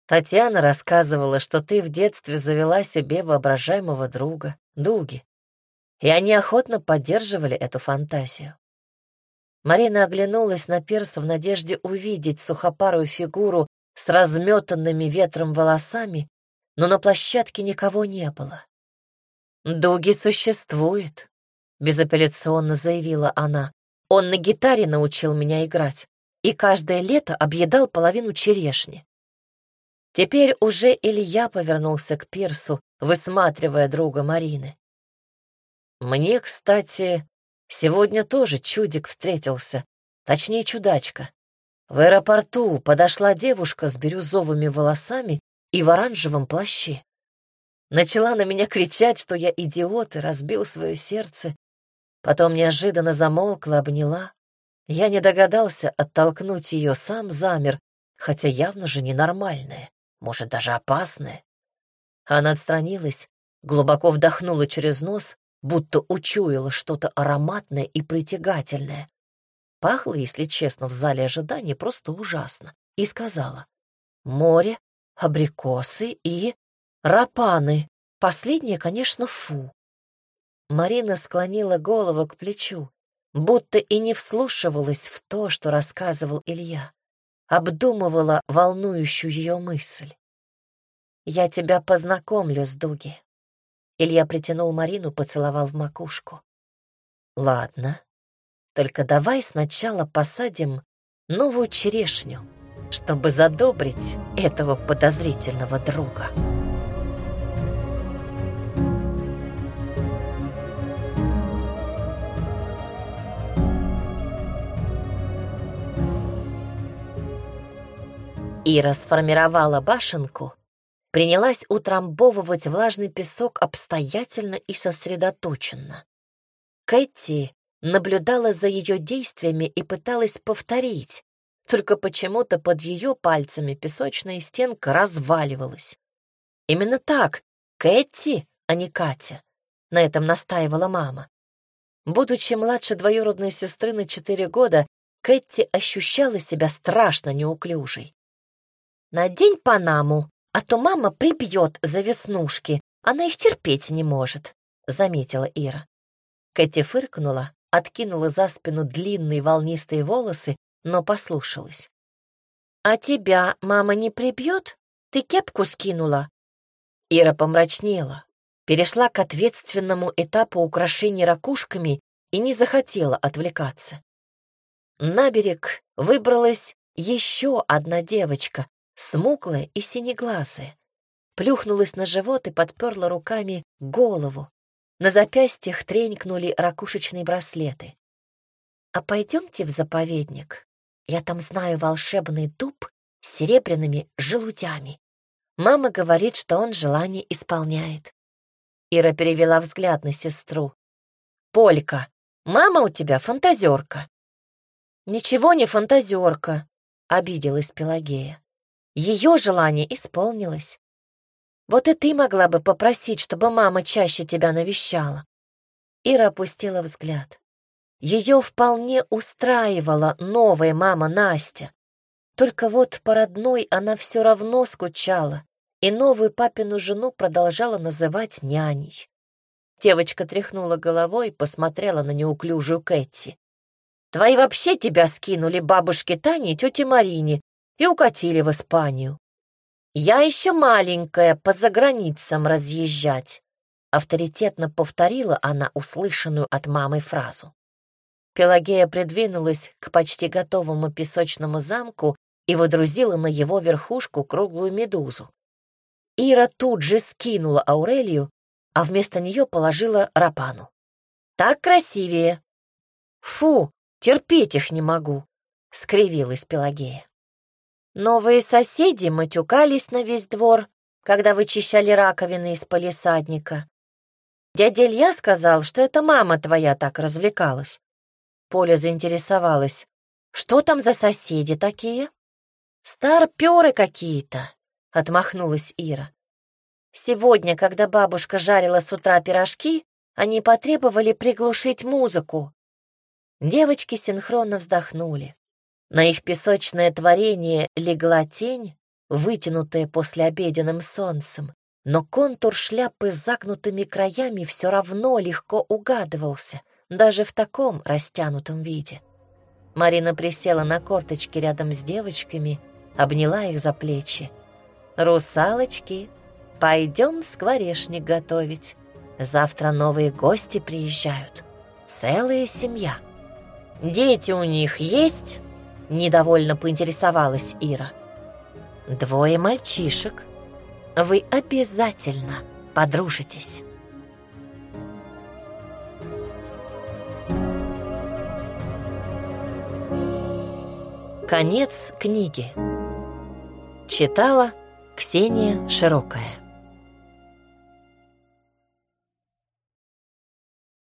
Татьяна рассказывала, что ты в детстве завела себе воображаемого друга, Дуги, и они охотно поддерживали эту фантазию. Марина оглянулась на Перса в надежде увидеть сухопарую фигуру с разметанными ветром волосами, но на площадке никого не было. «Дуги существует», — безапелляционно заявила она. «Он на гитаре научил меня играть и каждое лето объедал половину черешни». Теперь уже Илья повернулся к пирсу, высматривая друга Марины. «Мне, кстати, сегодня тоже чудик встретился, точнее чудачка. В аэропорту подошла девушка с бирюзовыми волосами и в оранжевом плаще. Начала на меня кричать, что я идиот и разбил свое сердце. Потом неожиданно замолкла, обняла. Я не догадался оттолкнуть ее, сам замер, хотя явно же ненормальная, может, даже опасная. Она отстранилась, глубоко вдохнула через нос, будто учуяла что-то ароматное и притягательное. Пахло, если честно, в зале ожидания просто ужасно. И сказала, море, абрикосы и рапаны. Последнее, конечно, фу. Марина склонила голову к плечу, будто и не вслушивалась в то, что рассказывал Илья. Обдумывала волнующую ее мысль. «Я тебя познакомлю с Дуги». Илья притянул Марину, поцеловал в макушку. «Ладно, только давай сначала посадим новую черешню, чтобы задобрить этого подозрительного друга. Ира сформировала башенку, принялась утрамбовывать влажный песок обстоятельно и сосредоточенно. Кэти наблюдала за ее действиями и пыталась повторить, только почему-то под ее пальцами песочная стенка разваливалась. Именно так, Кэти, а не Катя. На этом настаивала мама. Будучи младше двоюродной сестры на четыре года, Кэти ощущала себя страшно неуклюжей. «Надень панаму, а то мама прибьет за веснушки, она их терпеть не может», — заметила Ира. Кэти фыркнула, откинула за спину длинные волнистые волосы, но послушалась. «А тебя мама не прибьет? Ты кепку скинула?» Ира помрачнела, перешла к ответственному этапу украшения ракушками и не захотела отвлекаться. На берег выбралась еще одна девочка, смуглая и синеглазая. плюхнулась на живот и подперла руками голову. На запястьях тренькнули ракушечные браслеты. «А пойдемте в заповедник. Я там знаю волшебный дуб с серебряными желудями. Мама говорит, что он желание исполняет». Ира перевела взгляд на сестру. «Полька, мама у тебя фантазерка». «Ничего не фантазерка», — обиделась Пелагея. Ее желание исполнилось. Вот и ты могла бы попросить, чтобы мама чаще тебя навещала. Ира опустила взгляд. Ее вполне устраивала новая мама Настя. Только вот по родной она все равно скучала, и новую папину жену продолжала называть няней. Девочка тряхнула головой и посмотрела на неуклюжую Кэти. «Твои вообще тебя скинули бабушке Тане и тете Марине и укатили в Испанию. Я еще маленькая, по заграницам разъезжать», — авторитетно повторила она услышанную от мамы фразу. Пелагея придвинулась к почти готовому песочному замку и водрузила на его верхушку круглую медузу. Ира тут же скинула Аурелию, а вместо нее положила Рапану. «Так красивее!» «Фу, терпеть их не могу!» — скривилась Пелагея. Новые соседи матюкались на весь двор, когда вычищали раковины из полисадника. Дядя Илья сказал, что это мама твоя так развлекалась. Поля заинтересовалась. Что там за соседи такие? Старпёры какие-то, отмахнулась Ира. Сегодня, когда бабушка жарила с утра пирожки, они потребовали приглушить музыку. Девочки синхронно вздохнули. На их песочное творение легла тень, вытянутая после обеденным солнцем, но контур шляпы с загнутыми краями все равно легко угадывался, даже в таком растянутом виде. Марина присела на корточки рядом с девочками, обняла их за плечи. «Русалочки, пойдем скворечник готовить. Завтра новые гости приезжают. Целая семья. Дети у них есть?» Недовольно поинтересовалась Ира. «Двое мальчишек. Вы обязательно подружитесь». Конец книги. Читала Ксения Широкая.